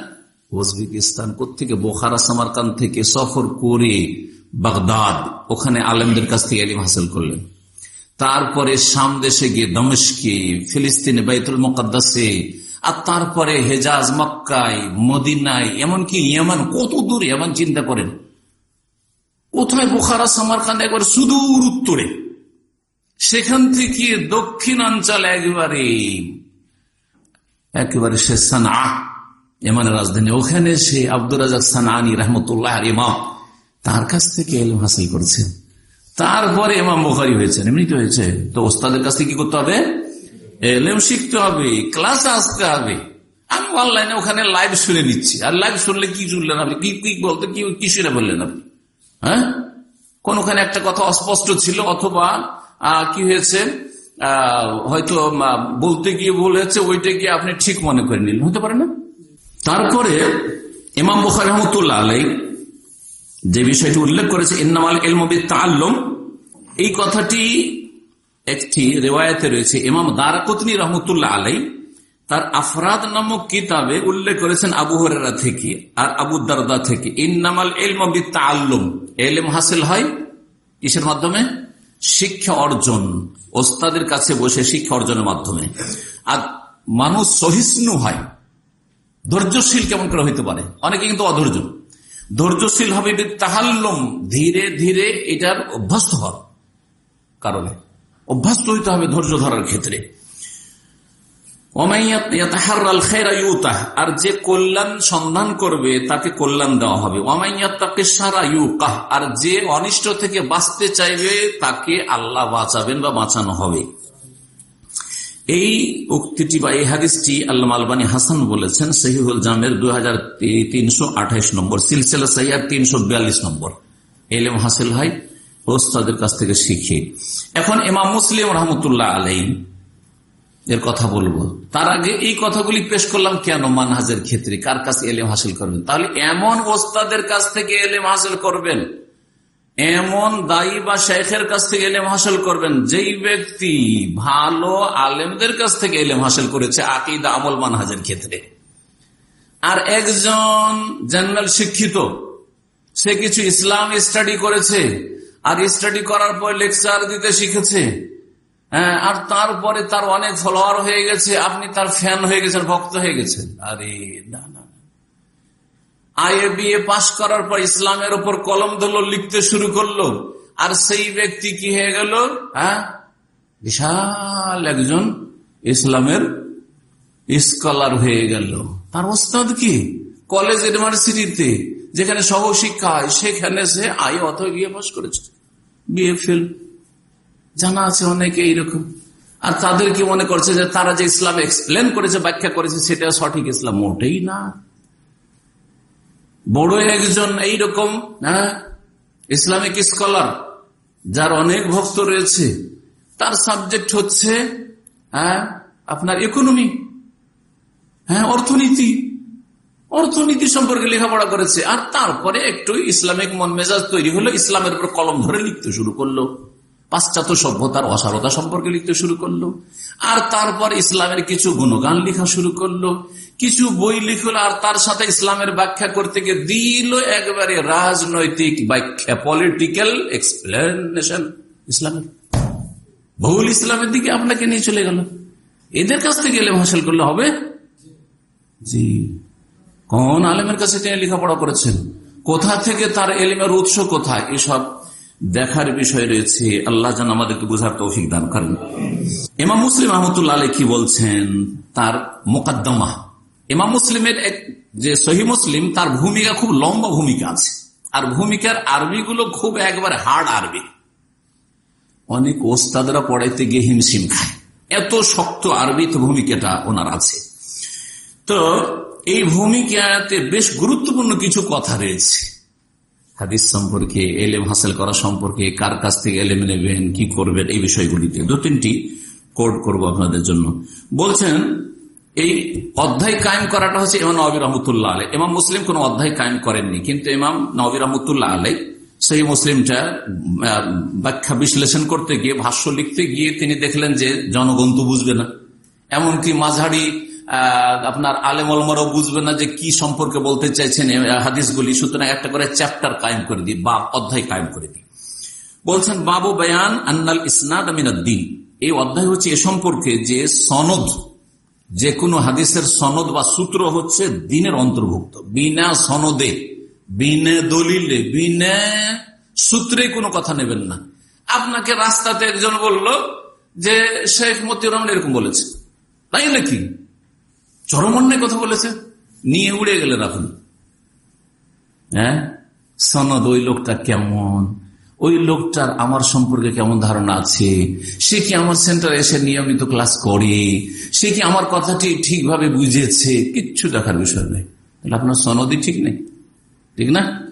উজবেকিস্তান কোথেকে বোখারা সামারকান থেকে সফর করে বাগদাদ। ওখানে আলেমদের কাছ থেকে এলিম হাসিল করলেন। তারপরে সাম দেশে গিয়ে দমস্কে ফিলিস্তিনে, বাইতুল মোকাদ্দাসে, আর তারপরে হেজাজ, মক্কায়, মদিনায়, এমনকি ইয়ামান, কত দূর এমন চিন্তা করেন। কোথায় বোখারা, সামারকান্দ একবার সুদূর উত্তরে? সেখান থেকে দক্ষিণাঞ্চল একেবারে একেবারে সে সানা এমানের রাজধানী। ওখানে সে আব্দুর রাজাক সানানি রহমতুল্লাহ তার কাছ থেকে এলম হাসিল করেছেন তারপরে ইমাম বোখারি হয়েছেন এমনি তো হয়েছে। তো ওস্তাদের কাছ থেকে কি করতে হবে? এলএম শিখতে হবে, ক্লাস আসতে হবে। আমি অনলাইনে ওখানে লাইভ শুনে নিচ্ছি। আর লাইভ শুনলে কি শুনলেন আপনি? কি কি বলতে, কি কি শুনে বললেন আপনি? হ্যাঁ? কোন ওখানে একটা কথা অস্পষ্ট ছিল অথবা কি হয়েছে? হয়তো বলতে গিয়ে বলেছে, ওইটা গিয়ে আপনি ঠিক মনে করে নিলেন? হতে পারে না? তারপরে ইমাম বুখার রহমতুল্লাহ আলাই যে বিষয়টি উল্লেখ করেছে, ইন্নামাল এলমবি তাল্লম এই কথাটি একটি রেওয়ায়তে রয়েছে। ইমাম দারাকুতনি রহমতুল্লাহ আলাই তার আফরাদ নামক কিতাবে উল্লেখ করেছেন আবু হরেরা থেকে আর আবু দারদা থেকে। ইন্নামাল এলমবি তাল্লম এলম হাসিল হয় কিসের মাধ্যমে? শিক্ষা অর্জন, ওস্তাদের কাছে বসে শিক্ষা অর্জনের মাধ্যমে। আর মানুষ সহিষ্ণু হয়। ধৈর্যশীল কেমন করে হইতে পারে? অনেকে কিন্তু অধৈর্য। ধৈর্যশীল হবে তাহাল্লম। ধীরে ধীরে এটার অভ্যস্ত হওয়ার কারণে। অভ্যস্ত হইতে হবে ধৈর্য ধরার ক্ষেত্রে। আর যে কল্যাণ সন্ধান করবে, তাকে কল্যাণ দেওয়া হবে। তাকে সারা ইউকাহ। আর যে অনিষ্ট থেকে বাঁচতে চাইবে, তাকে আল্লাহ বাঁচাবেন বা বাঁচানো হবে। এই উক্তিটি বা এই হাদিসটি আল্লাহ আলবানী হাসান বলেছেন, সহিহুল জামের দুই হাজার তিনশো আঠাইশ নম্বর, সিলসিলা সাইয়ার তিনশো বিয়াল্লিশ নম্বর। এলেম হাসিল হয় ওস্তাদের কাছ থেকে শিখে। এখন ইমাম মুসলিম রহমতুল্লাহ আলাই এর কথা বলব। তার আগে এই কথাগুলি পেশ করলাম, কেন মানহাজের ক্ষেত্রে? কার কাছে এলেম হাসিল করবেন? তাহলে এমন ওস্তাদের কাছ থেকে এলেম হাসিল করবেন। এমন দায়ী বা শেখের কাছ থেকে এলেম হাসিল করবেন, যেই ব্যক্তি ভালো আলেমদের কাছ থেকে এলেম হাসিল করেছে আকিদা আমল মানহাজের ক্ষেত্রে। আর একজন জেনারেল শিক্ষিত, সে কিছু ইসলাম স্টাডি করেছে, আর স্টাডি করার পর লেকচার দিতে শিখেছে। হ্যাঁ আর তারপরে তার অনেক ফলোয়ার হয়ে গেছে, আপনি তার ফ্যান হয়ে গেছেন, ভক্ত হয়ে গেছেন। আরে, না না আইএ বিএ পাশ করার পর ইসলামের ওপর কলম ধরলো, লিখতে শুরু করল। আর সেই ব্যক্তি কি হয়ে গেল? হ্যাঁ বিশাল একজন ইসলামের স্কলার হয়ে গেল। তার ওস্তাদ কি? কলেজ, ইউনিভার্সিটিতে, যেখানে সহশিক্ষা হয়, সেখানে সে আই অত গিয়ে পাশ করেছে। BA fail. জানা আছে অনেকে এইরকম। আর তাদের কি মনে করছে যে তারা যে ইসলাম এক্সপ্লেন করেছে, ব্যাখ্যা করেছে সেটা সঠিক ইসলাম। মোটেই না। বড় একজন এইরকম হ্যাঁ ইসলামিক স্কলার যার অনেক ভক্ত রয়েছে, তার সাবজেক্ট হচ্ছে হ্যাঁ আপনার ইকোনমি হ্যাঁ অর্থনীতি। অর্থনীতি সম্পর্কে লেখাপড়া করেছে। আর তারপরে একটু ইসলামিক মন মেজাজ তৈরি হলো, ইসলামের উপর কলম ধরে লিখতে শুরু করল। পাশ্চাত্য সভ্যতার অসারতা সম্পর্কে লিখতে শুরু করল। আর তারপর ইসলামের কিছু গুণগান লেখা শুরু করল। কিছু বই লিখলো আর তার সাথে ইসলামের ব্যাখ্যা করতে গিয়ে দিল একবারে রাজনৈতিক ব্যাখ্যা পলিটিক্যাল এক্সপ্লেনেশন ইসলামের। ভুল ইসলামের দিকে আপনাকে নিয়ে চলে গেল। এদের কাছ থেকে এলেম হাসিল করলে হবে? জি। কোন আলেমের কাছে তিনি লেখাপড়া করেছেন? কোথা থেকে তার এলিমের উৎস কোথায়? এসব দেখার বিষয় রয়েছে, আল্লাহ যেন আমাদেরকে বোঝার তৌফিক দান করেন। এমা মুসলিম আহমতুল্লাহ কি বলছেন? তার মোকাদ্দমা। এমা মুসলিমের এক যে সহি মুসলিম, তার ভূমিকা খুব লম্বা ভূমিকা আছে। আর ভূমিকার আরবি গুলো খুব একবারে হার্ড আরবি। অনেক ওস্তাদরা পড়াইতে গিয়ে হিমশিম খায়। এত শক্ত আরবি তো ভূমিকাটা ওনার আছে। তো এই ভূমিকাতে বেশ গুরুত্বপূর্ণ কিছু কথা রয়েছে। হাদিস সম্পর্কে, এলেম হাসিল করা সম্পর্কে, কার কাছ থেকে এলেম নেবেন, কি করবেন, এই বিষয়গুলিতে দু তিনটি কোড করব আপনাদের জন্য। বলছেন, এই অধ্যায় কায়েম করাটা হচ্ছে এমাম নবী রহমতুল্লাহ আলাই এমাম মুসলিম কোন অধ্যায় কায়েম করেননি, কিন্তু এমাম নবী রহমতুল্লাহ আলাই সেই মুসলিমটা ব্যাখ্যা বিশ্লেষণ করতে গিয়ে, ভাষ্য লিখতে গিয়ে তিনি দেখলেন যে জনগণ তো বুঝবে না। এমনকি মাঝারি আপনার আলেম অলমারও বুঝবে না যে কি সম্পর্কে বলতে চাইছেন হাদিসগুলি। সুতরাং একটা করে চ্যাপ্টার কায়েম করে দিই বা অধ্যায় কায়েম করে দিই। বলছেন, বাবু বয়ান আন্নাল ইসনাদ আমিনাদ্দিন এই অধ্যায় হচ্ছে এ সম্পর্কে যে সনদ, যে কোনো হাদিসের সনদ বা সূত্র হচ্ছে দিনের অন্তর্ভুক্ত। বিনা সনদে, বিনে দলিলে, বিনে সূত্রে কোনো কথা নেবেন না। আপনাকে রাস্তাতে একজন বলল যে, শেখ মতিউর রহমান এরকম বলেছে। তাই নাকি? চরম অন্যায় কথা বলেছে, নিয়ে উড়ে গেলেন আপনি। হ্যাঁ? সনদ ওই লোকটা কেমন? ওই লোকটার আমার সম্পর্কে কেমন ধারণা আছে? সে কি আমার সেন্টারে এসে নিয়মিত ক্লাস করে? সে কি আমার কথাটি ঠিকভাবে বুঝেছে? কিচ্ছু দেখার বিষয় নেই। তাহলে আপনার সনদই ঠিক নেই। ঠিক না?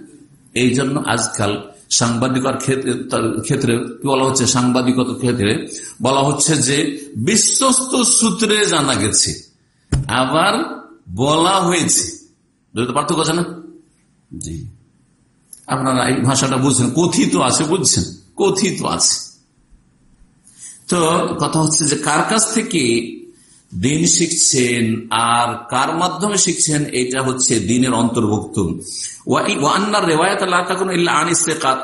এই জন্য আজকাল সাংবাদিকতার ক্ষেত্রে বলা হচ্ছে? সাংবাদিকতার ক্ষেত্রে বলা হচ্ছে যে বিশ্বস্ত সূত্রে জানা গেছে। আবার বলা হয়েছে। পার্থক্য আছে না? জি। আপনারা এই ভাষাটা বুঝছেন। কথিত আছে, বুঝছেন? কথিত আছে। তো কথা হচ্ছে যে, কার কাছ থেকে দিন শিখছেন আর কার মাধ্যমে শিখছেন, এটা হচ্ছে দিনের অন্তর্ভুক্ত।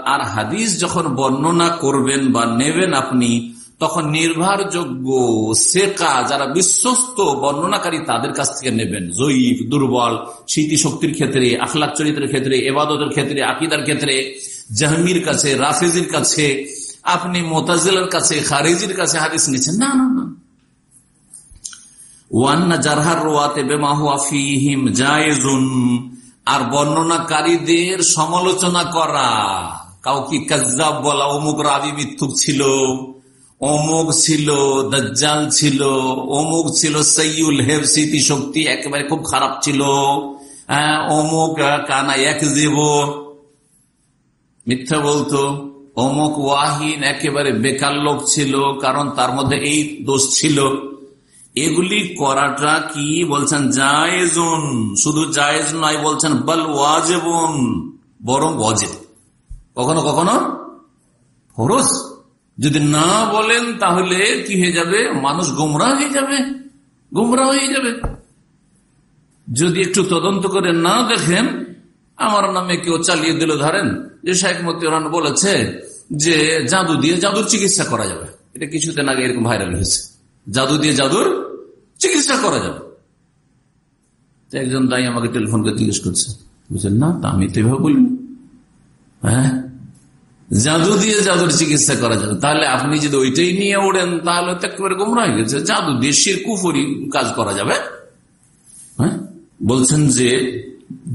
আর হাদিস যখন বর্ণনা করবেন বা নেবেন আপনি তখন নির্ভরযোগ্য সেকা যারা বিশ্বস্ত বর্ণনাকারী তাদের কাছ থেকে নেবেন। জয়ীফ, দুর্বল স্মৃতি শক্তির ক্ষেত্রে, আখলাক চরিত্রের ক্ষেত্রে, এবাদতের ক্ষেত্রে, আকিদার ক্ষেত্রে জাহমির কাছে, রাফেজির কাছে, আপনি মোতাজিলের কাছে, খারিজির কাছে হাদিস নিচ্ছেন। না না না। ওয়ান্না জারহার রোয়াতে আর বর্ণনাকারীদের সমালোচনা করা, কাউকে কাজাব বলা অমুক রাবি মিথ্যুক ছিল। অমুক ছিল দজ্জাল ছিল অমুক ছিল সৈউল হেব স্মৃতি শক্তি একেবারে খুব খারাপ ছিল। হ্যাঁ, অমুক কানা এক জীব মিথ্যা বলতো অমুক ওয়াহিন একেবারে বেকার লোক ছিল কারণ তার মধ্যে এই দোষ ছিল। এগুলি করাটা কি বলছেন জায়েজুন শুধু জায়েজ নয় বলছেন বল ওয়াজেবন বরং ওয়াজেব। কখনো কখনো? ফরজ। যদি না বলেন তাহলে কি হয়ে যাবে? মানুষ গোমরা হয়ে যাবে। গোমরা হয়ে যাবে। যদি একটু তদন্ত করে না দেখেন, আমার নামে কেউ চালিয়ে দিল, ধরেন যে শেখ মতিউরান বলেছে যে জাদু দিয়ে জাদুর চিকিৎসা করা যাবে। এটা কিছুদিন আগে এরকম ভাইরাল হয়েছে। জাদু দিয়ে জাদুর চিকিৎসা করা যাবে। একজন দায়ী আমাকে টেলিফোন করে জিজ্ঞেস করছে। বুঝলেন না আমি তো এভাবে বলিনি। হ্যাঁ? জাদু দিয়ে জাদুর চিকিৎসা করা যাবে। তাহলে আপনি যদি ওইটাই নিয়ে ওড়েন, তাহলে তো একেবারে গোমরা হয়ে গেছে। জাদু দিয়ে শির কুফুরি কাজ করা যাবে। হ্যাঁ? বলছেন যে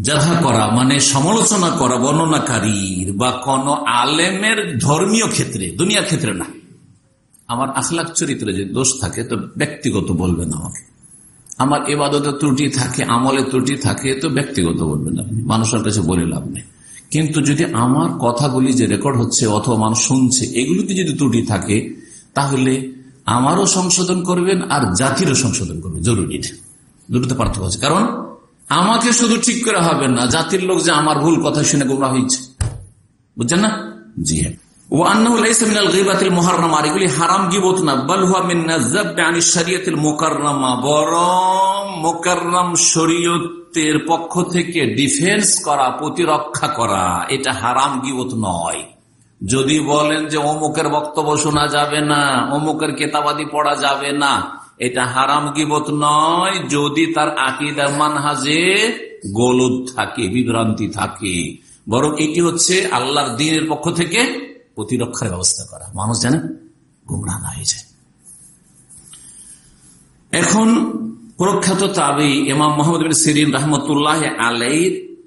যাহা করা মানে সমালোচনা করা বর্ণনাকারীর বা কোন আলেমের ধর্মীয় ক্ষেত্রে দুনিয়ার ক্ষেত্রে না। আমার আখলাখ চরিত্রে যে দোষ থাকে, তো ব্যক্তিগত বলবেন আমাকে। আমার এবাদতের ত্রুটি থাকে, আমলের ত্রুটি থাকে, তো ব্যক্তিগত বলবেন আপনি। মানুষের কাছে বলে লাভ নেই। কিন্তু যদি আমার কথাগুলি যে রেকর্ড হচ্ছে অথবা মানুষ শুনছে এগুলিতে যদি ত্রুটি থাকে, তাহলে আমারও সংশোধন করবেন আর জাতিরও সংশোধন করবেন। জরুরি দুটোতে পার্থক্য আছে। কারণ আমাকে শুধু ঠিক করে হবে না, জাতির লোক যে আমার ভুল কথা শুনে গোমরা হয়েছে বুঝছেন না? জি হ্যাঁ। হারাম গিবত না বরং শরীয়তের পক্ষ থেকে ডিফেন্স করা, প্রতিরক্ষা করা, এটা হারাম গিবত নয়। যদি বলেন যে অমুকের বক্তব্য শোনা যাবে না, অমুকের কেতাবাদি পড়া যাবে না, এটা হারাম গিবত নয়। যদি তার আকিদার মানহাজে গলদ থাকে, বিভ্রান্তি থাকে, বরং এটি হচ্ছে আল্লাহর দিনের পক্ষ থেকে প্রতিরক্ষার ব্যবস্থা করা। মানুষ জানে গুমরা না হয়ে যায়। এখন প্রখ্যাত তাবি ইমাম মোহাম্মদ বিন সিরিন রহমতুল্লাহ আলাইর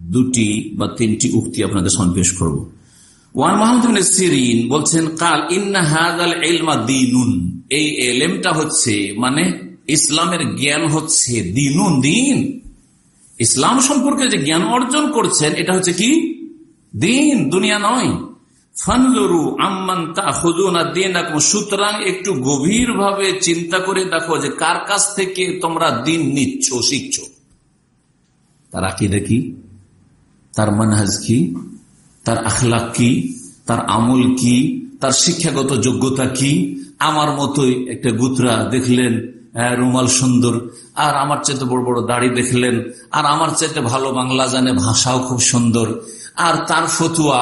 দুটি বা তিনটি উক্তি আপনাদের সন্বেশ করব। ওয়ান মাহমুদ সিরিন বলছেন, কাল ইন্না হাদাল ইলমা দিনুন। এই এলেমটা হচ্ছে মানে ইসলামের জ্ঞান হচ্ছে দিনুন, দিন। ইসলাম সম্পর্কে যে জ্ঞান অর্জন করছেন, এটা হচ্ছে কি? দিন, দুনিয়া নয়। সুতরাং একটু গভীর ভাবে চিন্তা করে দেখো যে কার কাছ থেকে তোমরা দিন নিচ্ছ, শিখছ। তার আকিদা কি? তার মানহাজ কি? তার আখলাক কি? তার আমল কি? তার শিক্ষাগত যোগ্যতা কি? আমার মতোই একটা গুতরা দেখলেন রুমাল সুন্দর, আর আমার চাইতে বড় বড় দাড়ি দেখলেন, আর আমার চাইতে ভালো বাংলা জানে ভাষাও খুব সুন্দর, আর তার ফতুয়া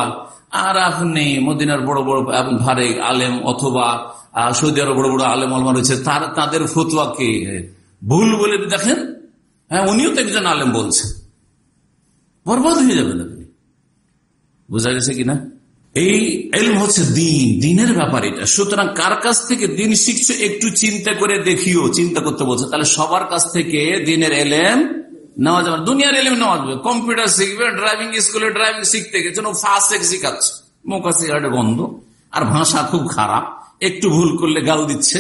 আর আপনি মদিনার বড় বড় ভারে আলেম অথবা সৌদি আরব বড় বড় আলেম আলমা রয়েছে, তার, তাদের ফতুয়াকে ভুল বলে দেখেন হ্যাঁ উনিও তো একজন আলেম বলছেন বরবাদ হয়ে যাবেন আপনি। বোঝা গেছে কিনা? এই এলম হচ্ছে দিন, দিনের ব্যাপার এটা। সুতরাং কার কাছ থেকে দিন শিখছো একটু চিন্তা করে দেখিও, চিন্তা করতে বলছে। তাহলে সবার কাছ থেকে দিনের এলেম নেওয়া যাবে দুনিয়ার এলেম নেওয়া যাবে কম্পিউটার শিখবে ড্রাইভিং স্কুলে ড্রাইভিং শিখতে গেছে ফার্স্ট এক শিখাচ্ছে মোকা সিগারেটে বন্ধ। আর ভাষা খুব খারাপ। একটু ভুল করলে গাল দিচ্ছে।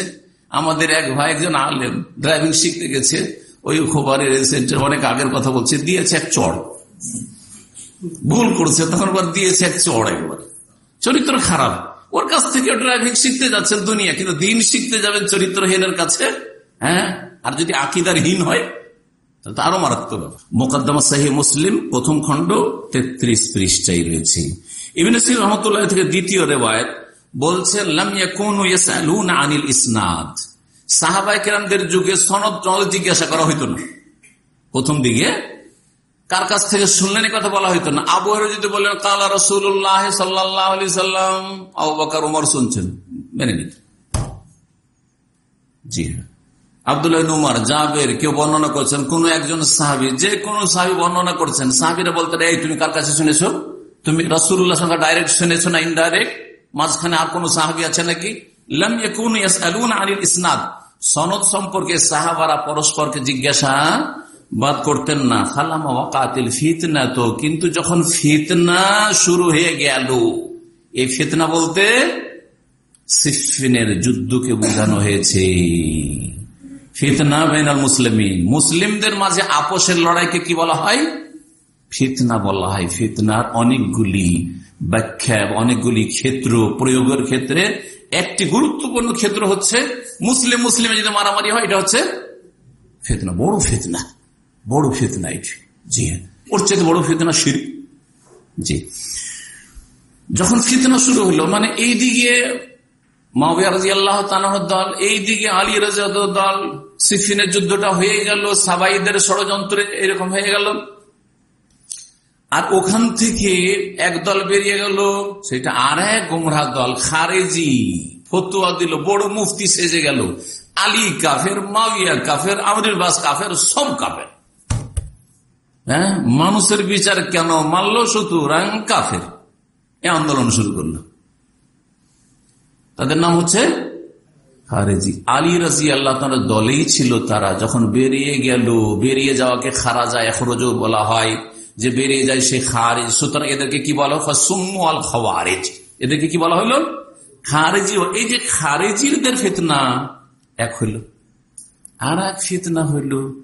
আমাদের এক ভাই একজন আলেম ড্রাইভিং শিখতে গেছে। ওই খোবারের সেন্টার অনেক আগের কথা বলছে, দিয়েছে এক চড়। ভুল করছে, তখন দিয়েছে এক চড় একবার। চরিত্র খারাপ। ওর কাছ থেকে ড্রাইভিং শিখতে যাচ্ছেন দুনিয়া, কিন্তু দিন শিখতে যাবেন চরিত্রহীনের কাছে হ্যাঁ? আর যদি আকিদার হীন হয় তাহলে আরও মারাত্মক মোকদ্দমা সাহি মুসলিম, প্রথম খণ্ড, তেত্রিশ পৃষ্ঠাই রয়েছে। ইবিন রহমতুল্লাহ থেকে দ্বিতীয় রেওয়ায়ত বলছেন আনিল ইসনাদ। সাহাবাই কেরামদের যুগে সনদ জিজ্ঞাসা করা হইতো না। প্রথম দিকে কার কাছ থেকে শুনলেন কথা বলা হইতো না। আবু যদি বললেন কালা রসুল্লাহ সাল্লাম, আবু বাকার, উমর শুনছেন। মেনে নিত। জি হ্যাঁ। আবদুল্লাহ উমার, জাবের কেউ বর্ণনা করছেন, কোন একজন সাহাবি, যে কোন সাহাবি বর্ণনা করছেন, সাহাবিরা বলতে এই তুমি কার কাছে শুনেছ? তুমি রসুল্লাহ সঙ্গে ডাইরেক্ট শুনেছ না ইনডাইরেক্ট মাঝখানে আর কোন সাহাবি আছে নাকি? ইসনাদ। সনদ সম্পর্কে সাহাবারা পরস্পরকে জিজ্ঞাসা বাদ করতেন না। খালামা ওয়াকাতিল ফিতনা তো কিন্তু যখন ফিতনা শুরু হয়ে গেল, এই ফিতনা বলতে সিফিনের যুদ্ধকে বোঝানো হয়েছে। ফিতনা বেনাল মুসলিমিন। মুসলিমদের মাঝে আপোষের লড়াইকে কি বলা হয়? ফিতনা বলা হয়। ফিতনার অনেকগুলি ব্যাখ্যা অনেকগুলি ক্ষেত্র, প্রয়োগের ক্ষেত্রে একটি গুরুত্বপূর্ণ ক্ষেত্র হচ্ছে মুসলিম মুসলিমে যদি মারামারি হয়, এটা হচ্ছে ফেতনা, বড় ফেতনা বড় ফেতনা এটি। জি হ্যাঁ। ওর চেয়ে বড় ফেতনা শির জি। যখন ফিতনা শুরু হলো মানে এই দিকে মাবিয়া রাজি আল্লাহ দল এই দিকে আলী রাজা দল সিফিনের যুদ্ধটা হয়ে গেল, সাবাইদের ষড়যন্ত্রে এরকম হয়ে গেল। আর ওখান থেকে এক দল বেরিয়ে গেল, সেটা আর এক গোমরা দল, খারেজি, ফতুয়া দিল, বড় মুফতি সেজে গেল। আলী কাফের মাবিয়া কাফের আমরির বাস কাফের, সব কাফের। হ্যাঁ? মানুষের বিচার কেন মানল সুতরাং কাফের। এ আন্দোলন শুরু করল। তাদের নাম হচ্ছে খারেজি। আলী রাজি আল্লাহ তার দলেই ছিল তারা। যখন বেরিয়ে গেল, বেরিয়ে যাওয়াকে খারা যায় এখরোজও বলা হয়। যে বেরিয়ে যায় সে খারেজ। সুতরাং এদেরকে কি বলা হয়? সুম্মু আল খাওয়ারেজ। এদেরকে কি বলা হইল? খারেজি। এই যে খারেজিরদের ফেতনা, এক হইল। আর এক ফেতনা হইল,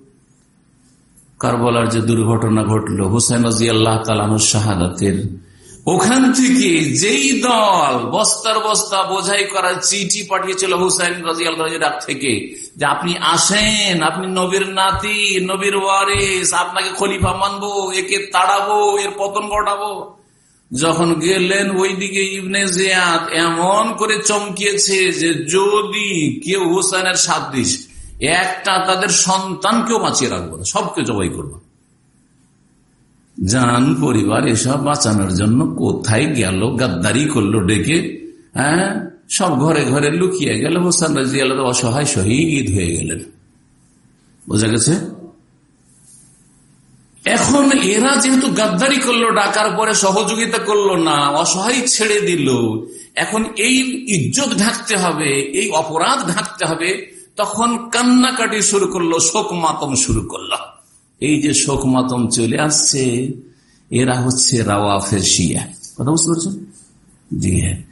কারবলার যে দুর্ঘটনা ঘটলো হোসেন রাজি আল্লাহ তালানুর শাহাদাতের। ওখান থেকে যেই দল বস্তার বস্তা বোঝাই করার চিঠি পাঠিয়েছিল হুসাইন রাজিয়াল থেকে যে আপনি আসেন, আপনি নবীর নাতি, নবীর ওয়ারিস, আপনাকে খলিফা মানবো, একে তাড়াবো, এর পতন ঘটাবো। যখন গেলেন ওইদিকে ইবনে জিয়াদ এমন করে চমকিয়েছে যে যদি কেউ হুসাইনের সাদৃশ, একটা তাদের সন্তানকেও বাঁচিয়ে রাখব না, সবকে জবাই করব। জান, পরিবার, এসব বাঁচানোর জন্য কোথায় গেল, গাদ্দারি করল, ডেকে হ্যাঁ? সব ঘরে ঘরে লুকিয়ে গেল হোসান রাজি আল্লাহ অসহায় শহীদ হয়ে গেলেন। বোঝা গেছে? এখন এরা যেহেতু গাদ্দারি করল, ডাকার পরে সহযোগিতা করল না, অসহায় ছেড়ে দিল, এখন এই ইজ্জত ঢাকতে হবে, এই অপরাধ ঢাকতে হবে, তখন কান্নাকাটি শুরু করল শোক মাতম শুরু করল। এই যে শোক মাতম চলে আসছে, এরা হচ্ছে রাওয়াফের শিয়া। কথা বুঝতে পারছেন? জি হ্যাঁ।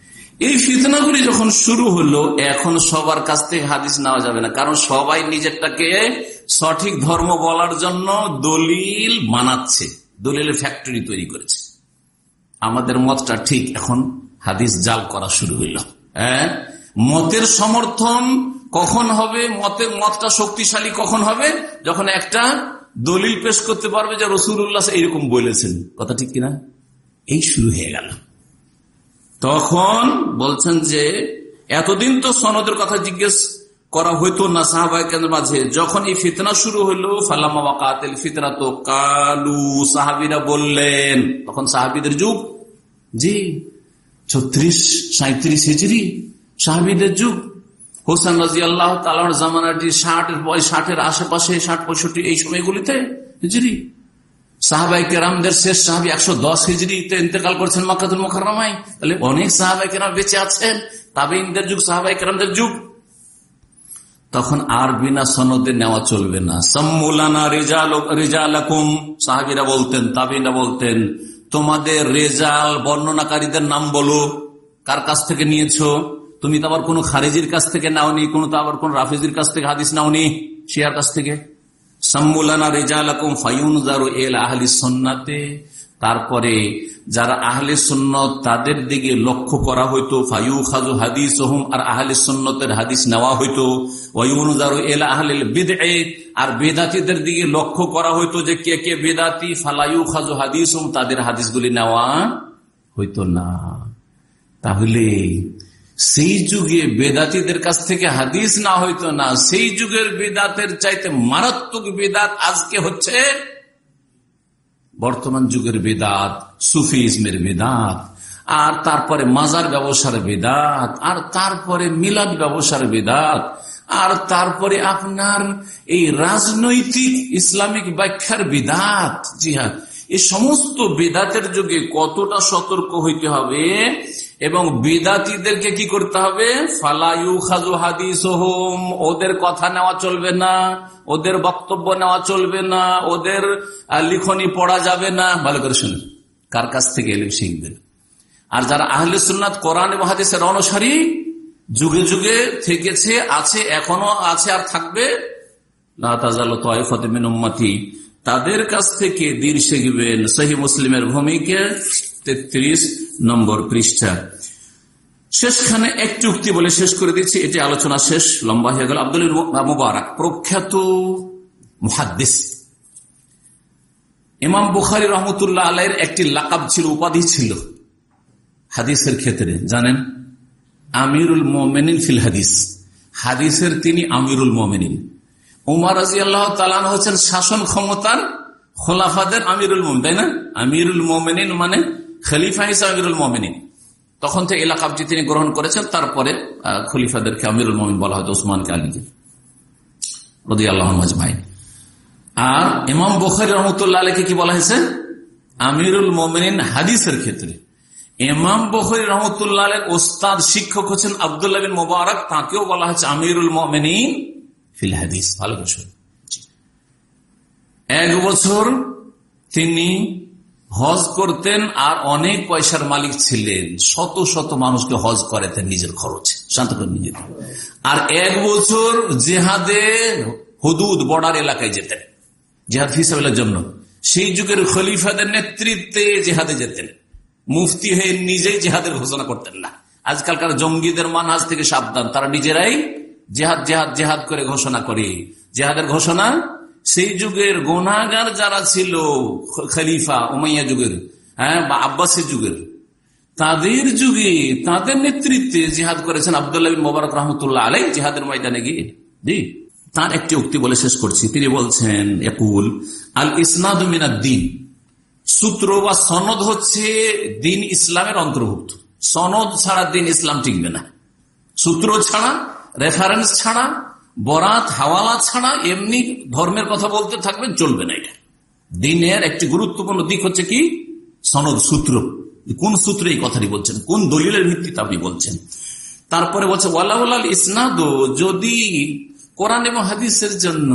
এই ফিতনাগুলি যখন শুরু হলো, এখন সবার কাছ থেকে হাদিস নেওয়া যাবে না। কারণ সবাই নিজেরটাকে সঠিক ধর্ম বলার জন্য দলিল বানাচ্ছে, দলিলের ফ্যাক্টরি তৈরি করেছে। আমাদের মতটা ঠিক এখন হাদিস জাল করা শুরু হইল। হ্যাঁ? মতের সমর্থন কখন হবে? মতের মতটা শক্তিশালী কখন হবে? যখন একটা দলিল পেশ করতে পারবে যে রসুল্লাহ এইরকম বলেছেন। কথা ঠিক কিনা? এই শুরু হয়ে গেল। তখন বলছেন যে, এতদিন তো সনদের কথা জিজ্ঞেস করা হইতো না সাহাবাহিকের মাঝে। যখন এই ফিতনা শুরু হইল, ফালামা কাতেল ফিতনা তো কালু, সাহাবিরা বললেন, তখন সাহাবিদের যুগ। জি, ছত্রিশ সাঁত্রিশ হিজড়ি সাহাবিদের যুগ। হোসেন রাজি আল্লাহ তালার জামানাটি ষাটের ষাটের আশেপাশে ষাট পঁয়ষট্টি এই সময়গুলিতে হিজড়ি সাহাবাই কেরামদের শেষ সাহাবি একশো দশ হিজড়িতে ইন্তেকাল করছেন মক্কাতুল মোখারামাই তাহলে অনেক সাহাবাই কেরাম বেঁচে আছেন তবে ইন্দের যুগ সাহাবাই কেরামদের যুগ। তখন আর বিনা সনদে নেওয়া চলবে না। সম্মুলানা রেজাল সাহাবিরা বলতেন তাবিনা বলতেন, তোমাদের রেজাল বর্ণনাকারীদের নাম বলো। কার কাছ থেকে নিয়েছো? তুমি তো আবার কোন খারেজির কাছ থেকে নাওনি, কোন তো আবার কোন রাফিজির কাছ থেকে হাদিস নাওনি? শিয়ার কাছ থেকে? তারপরে যারা আহলে সুন্নত, তাদের দিকে লক্ষ্য করা হইতো ফাইউ খাজু হাদিস আর আহলে সুন্নতের হাদিস নেওয়া হইতো। ওয়ুনজারু এল আহলে বেদে আর বেদাতিদের দিকে লক্ষ্য করা হইতো যে কে কে বেদাতি ফালাইউ খাজু হাদিস তাদের হাদিসগুলি নেওয়া হইতো না। তাহলে সেই যুগে বেদাতিদের কাছ থেকে হাদিস না হইতো না, সেই যুগের বেদাতের চাইতে মারাত্মক বেদাত আজকে হচ্ছে বর্তমান যুগের বেদাত, সুফিজমের বেদাত, আর তারপরে মাজার ব্যবসার বেদাত, আর তারপরে মিলাদ ব্যবসার বেদাত, আর তারপরে আপনার এই রাজনৈতিক ইসলামিক ব্যাখ্যার বেদাত জি হ্যাঁ এই সমস্ত বেদাতের যুগে কতটা সতর্ক হইতে হবে? এবং বেদাতিদেরকে কি করতে হবে? ফালায়ু খাজু হাদিস ওদের কথা নেওয়া চলবে না, ওদের বক্তব্য নেওয়া চলবে না, ওদের লিখনি পড়া যাবে না। ভালো করে শুনে কার কাছ থেকে এলিম শিখবেন? আর যারা আহলে সুন্নাত কোরআন এবং হাদিসের অনুসারী, যুগে যুগে থেকেছে, আছে, এখনও আছে আর থাকবে। তাদের কাছ থেকে দিন শিখবেন। সহি মুসলিমের ভূমিকে তেত্রিশ নম্বর পৃষ্ঠা। শেষখানে এক চুক্তি বলে শেষ করে দিচ্ছি, এটি আলোচনা শেষ, লম্বা হয়ে গেল। আব্দুল মুবারক, প্রখ্যাত মুহাদ্দিস। ইমাম বুখারি রহমতুল্লাহ আলাইয়ের একটি লাকাব ছিল, উপাধি ছিল হাদিসের ক্ষেত্রে। জানেন? আমিরুল মোমেনিন ফিল হাদিস। হাদিসের তিনি আমিরুল মোমেনিন। উমার রাজি আল্লাহ তালান হচ্ছেন শাসন ক্ষমতার খোলাফাদের আমিরুল মোমেন, তাই না? আমিরুল মোমেনিন মানে খলিফা হিসেবে আমিরুল মোমেনিন। তখন থেকে এলাকাবটি তিনি গ্রহণ করেছেন, তারপরে খলিফাদেরকে আমিরুল মমিন বলা হয় ওসমানকে আলীকে রদি আল্লাহ ভাই আর ইমাম বখারি রহমতুল্লাহ আলীকে কি বলা হয়েছে? আমিরুল মোমিন হাদিসের ক্ষেত্রে। ইমাম বখরি রহমতুল্লাহ ওস্তাদ শিক্ষক হচ্ছেন আবদুল্লাহ বিন মোবারক, তাকেও বলা হয়েছে আমিরুল মোমিন ফিল হাদিস। ভালো করে এক বছর তিনি হজ করতেন আর অনেক পয়সার মালিক ছিলেন। শত শত মানুষকে হজ করেতেন নিজের খরচে। শান্ত আর এক বছর জেহাদে হুদুদ বর্ডার এলাকায় যেতেন। জেহাদ ফিসাবেলের জন্য। সেই যুগের খলিফাদের নেতৃত্বে জেহাদে যেতেন। মুফতি হয়ে নিজেই জেহাদের ঘোষণা করতেন না। আজকালকার জঙ্গিদের মানহাজ থেকে সাবধান। তারা নিজেরাই জেহাদ জেহাদ জেহাদ করে ঘোষণা করে। জেহাদের ঘোষণা সেই যুগের গোনাগার যারা ছিল খলিফা উমাইয়া যুগের হ্যাঁ বা আব্বাসের যুগের, তাদের যুগে তাদের নেতৃত্বে জিহাদ করেছেন আবদুল্লাহ মোবারক রহমতুল্লাহ আলাই জিহাদের ময়দানে গিয়ে। জি? তার একটি উক্তি বলে শেষ করছি। তিনি বলছেন একুল আল ইসনাদ দিন। সূত্র বা সনদ হচ্ছে দিন ইসলামের অন্তর্ভুক্ত। সনদ ছাড়া দিন ইসলাম টিকবে না। সূত্র ছাড়া রেফারেন্স ছাড়া বরাত, হাওয়ালা ছাড়া এমনি ধর্মের কথা বলতে থাকবেন, চলবে না এটা। দিনের একটি গুরুত্বপূর্ণ দিক হচ্ছে কি? সনদ সূত্র। কোন সূত্রে এই কথাটি বলছেন? কোন দলিলের ভিত্তিতে আপনি বলছেন? তারপরে বলছে, ওয়ালাউলাল ইসনাদ, যদি কোরআন এবং হাদিসের জন্য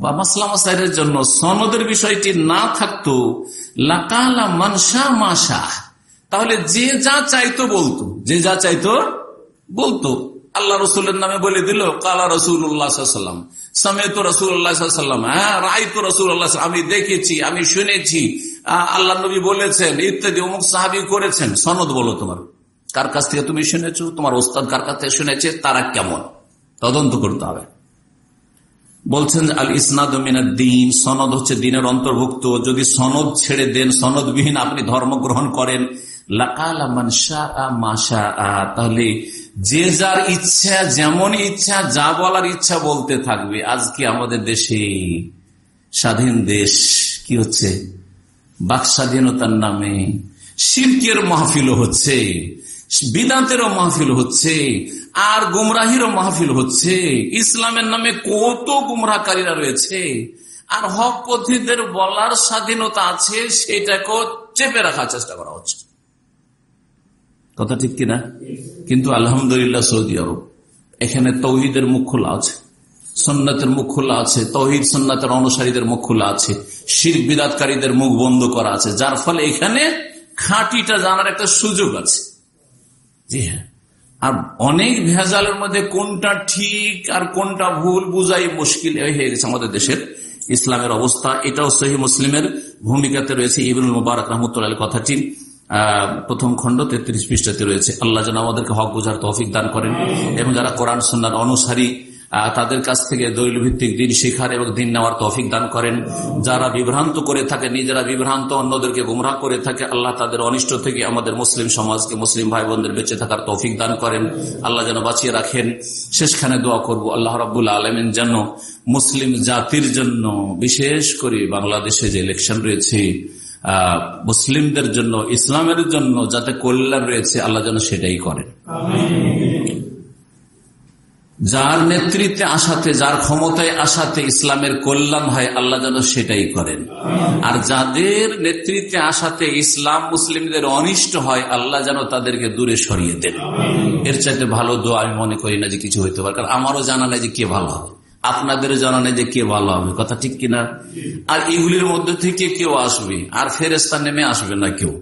বা মাসলাম সাহের জন্য সনদের বিষয়টি না থাকতো, লাকালা মানসা মাসা তাহলে যে যা চাইতো বলতো, যে যা চাইতো বলতো। আল্লাহ রসুলের নামে বলে দিল, কালা রসুল্লাহাম সমেত রসুল্লাহাম হ্যাঁ রায় তো রসুল্লাহ আমি দেখেছি, আমি শুনেছি। আল্লাহ নবী বলেছেন, ইত্যাদি অমুক সাহাবি করেছেন। সনদ বলো তোমার। কার কাছ থেকে তুমি শুনেছো? তোমার ওস্তাদ কার কাছ থেকে শুনেছে? তারা কেমন? তদন্ত করতে হবে। বলছেন আল ইসনাদ দিন। সনদ হচ্ছে দিনের অন্তর্ভুক্ত। যদি সনদ ছেড়ে দেন, সনদবিহীন আপনি ধর্ম গ্রহণ করেন তাহলে যে যার ইচ্ছা, যেমন ইচ্ছা, যা বলার ইচ্ছা বলতে থাকবে। আজকে আমাদের দেশে স্বাধীন দেশ কি হচ্ছে? বাক স্বাধীনতার নামে শিল্পের মাহফিল হচ্ছে বিদান্তেরও মাহফিল হচ্ছে, আর গুমরাহিরও মাহফিল হচ্ছে। ইসলামের নামে কত গুমরাহকারীরা রয়েছে। আর হক পথীদের বলার স্বাধীনতা আছে, সেটাকেও চেপে রাখার চেষ্টা করা হচ্ছে। কথা ঠিক কিনা? কিন্তু আলহামদুলিল্লাহ সৌদি আরব, এখানে তৌহিদের মুখ খোলা আছে সন্ন্যতের মুখ খোলা আছে, তৌহিদ সন্ন্যতের অনুসারীদের মুখ খোলা আছে শির বিদাতকারীদের মুখ বন্ধ করা আছে, যার ফলে এখানে খাঁটিটা জানার একটা সুযোগ আছে। জি হ্যাঁ। আর অনেক ভেজালের মধ্যে কোনটা ঠিক আর কোনটা ভুল বুঝাই মুশকিল হয়ে গেছে আমাদের দেশের ইসলামের অবস্থা। এটাও সহি মুসলিমের ভূমিকাতে রয়েছে। ইবনুল মুবারক রহমতুল্লাহ কথাটি প্রথম খণ্ড তেত্রিশ পৃষ্ঠাতে রয়েছে। আল্লাহ যেন আমাদেরকে হক বুঝার তৌফিক দান করেন এবং যারা কোরআন সন্ন্যার অনুসারী তাদের কাছ থেকে দৈল ভিত্তিক দিন শেখার এবং দিন নেওয়ার তৌফিক দান করেন। যারা বিভ্রান্ত করে থাকে, নিজেরা বিভ্রান্ত, অন্যদেরকে গুমরাহ করে থাকে, আল্লাহ তাদের অনিষ্ট থেকে আমাদের মুসলিম সমাজকে, মুসলিম ভাই বোনদের বেঁচে থাকার তৌফিক দান করেন। আল্লাহ যেন বাঁচিয়ে রাখেন। শেষখানে দোয়া করব, আল্লাহ রাবুল আলমিন যেন মুসলিম জাতির জন্য বিশেষ করে বাংলাদেশে যে ইলেকশন রয়েছে মুসলিমদের জন্য, ইসলামের জন্য যাতে কল্যাণ রয়েছে, আল্লাহ যেন সেটাই করেন। যার নেতৃত্বে আসাতে, যার ক্ষমতায় আসাতে ইসলামের কল্যাণ হয়, আল্লাহ যেন সেটাই করেন। আর যাদের নেতৃত্বে আসাতে ইসলাম মুসলিমদের অনিষ্ট হয়, আল্লাহ যেন তাদেরকে দূরে সরিয়ে দেন। এর চাইতে ভালো দোয়া আমি মনে করি না যে কিছু হইতে পারে, কারণ আমারও জানা নেই যে কে ভালো হবে। আপনাদের জানা নেই যে কে ভালো হবে কথা ঠিক কিনা? আর এগুলির মধ্যে থেকে কেউ আসবে আর ফেরেস্তা নেমে আসবে না কেউ।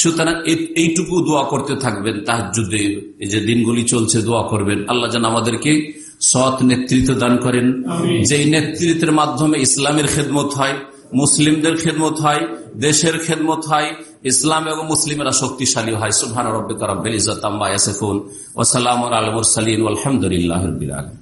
সুতরাং এইটুকু দোয়া করতে থাকবেন তার যুদ্ধে এই যে দিনগুলি চলছে দোয়া করবেন। আল্লাহ যেন আমাদেরকে সৎ নেতৃত্ব দান করেন। যেই নেতৃত্বের মাধ্যমে ইসলামের খেদমত হয় মুসলিমদের খেদমত হয় দেশের খেদমত হয় ইসলাম এবং মুসলিমেরা শক্তিশালী হয়। সুহান রব্বিক রব্বিল ইজত আম্মা ইয়াসিফুন ওয়া সালামুন আলাল মুরসালিন আলহামদুলিল্লাহি আলামিন।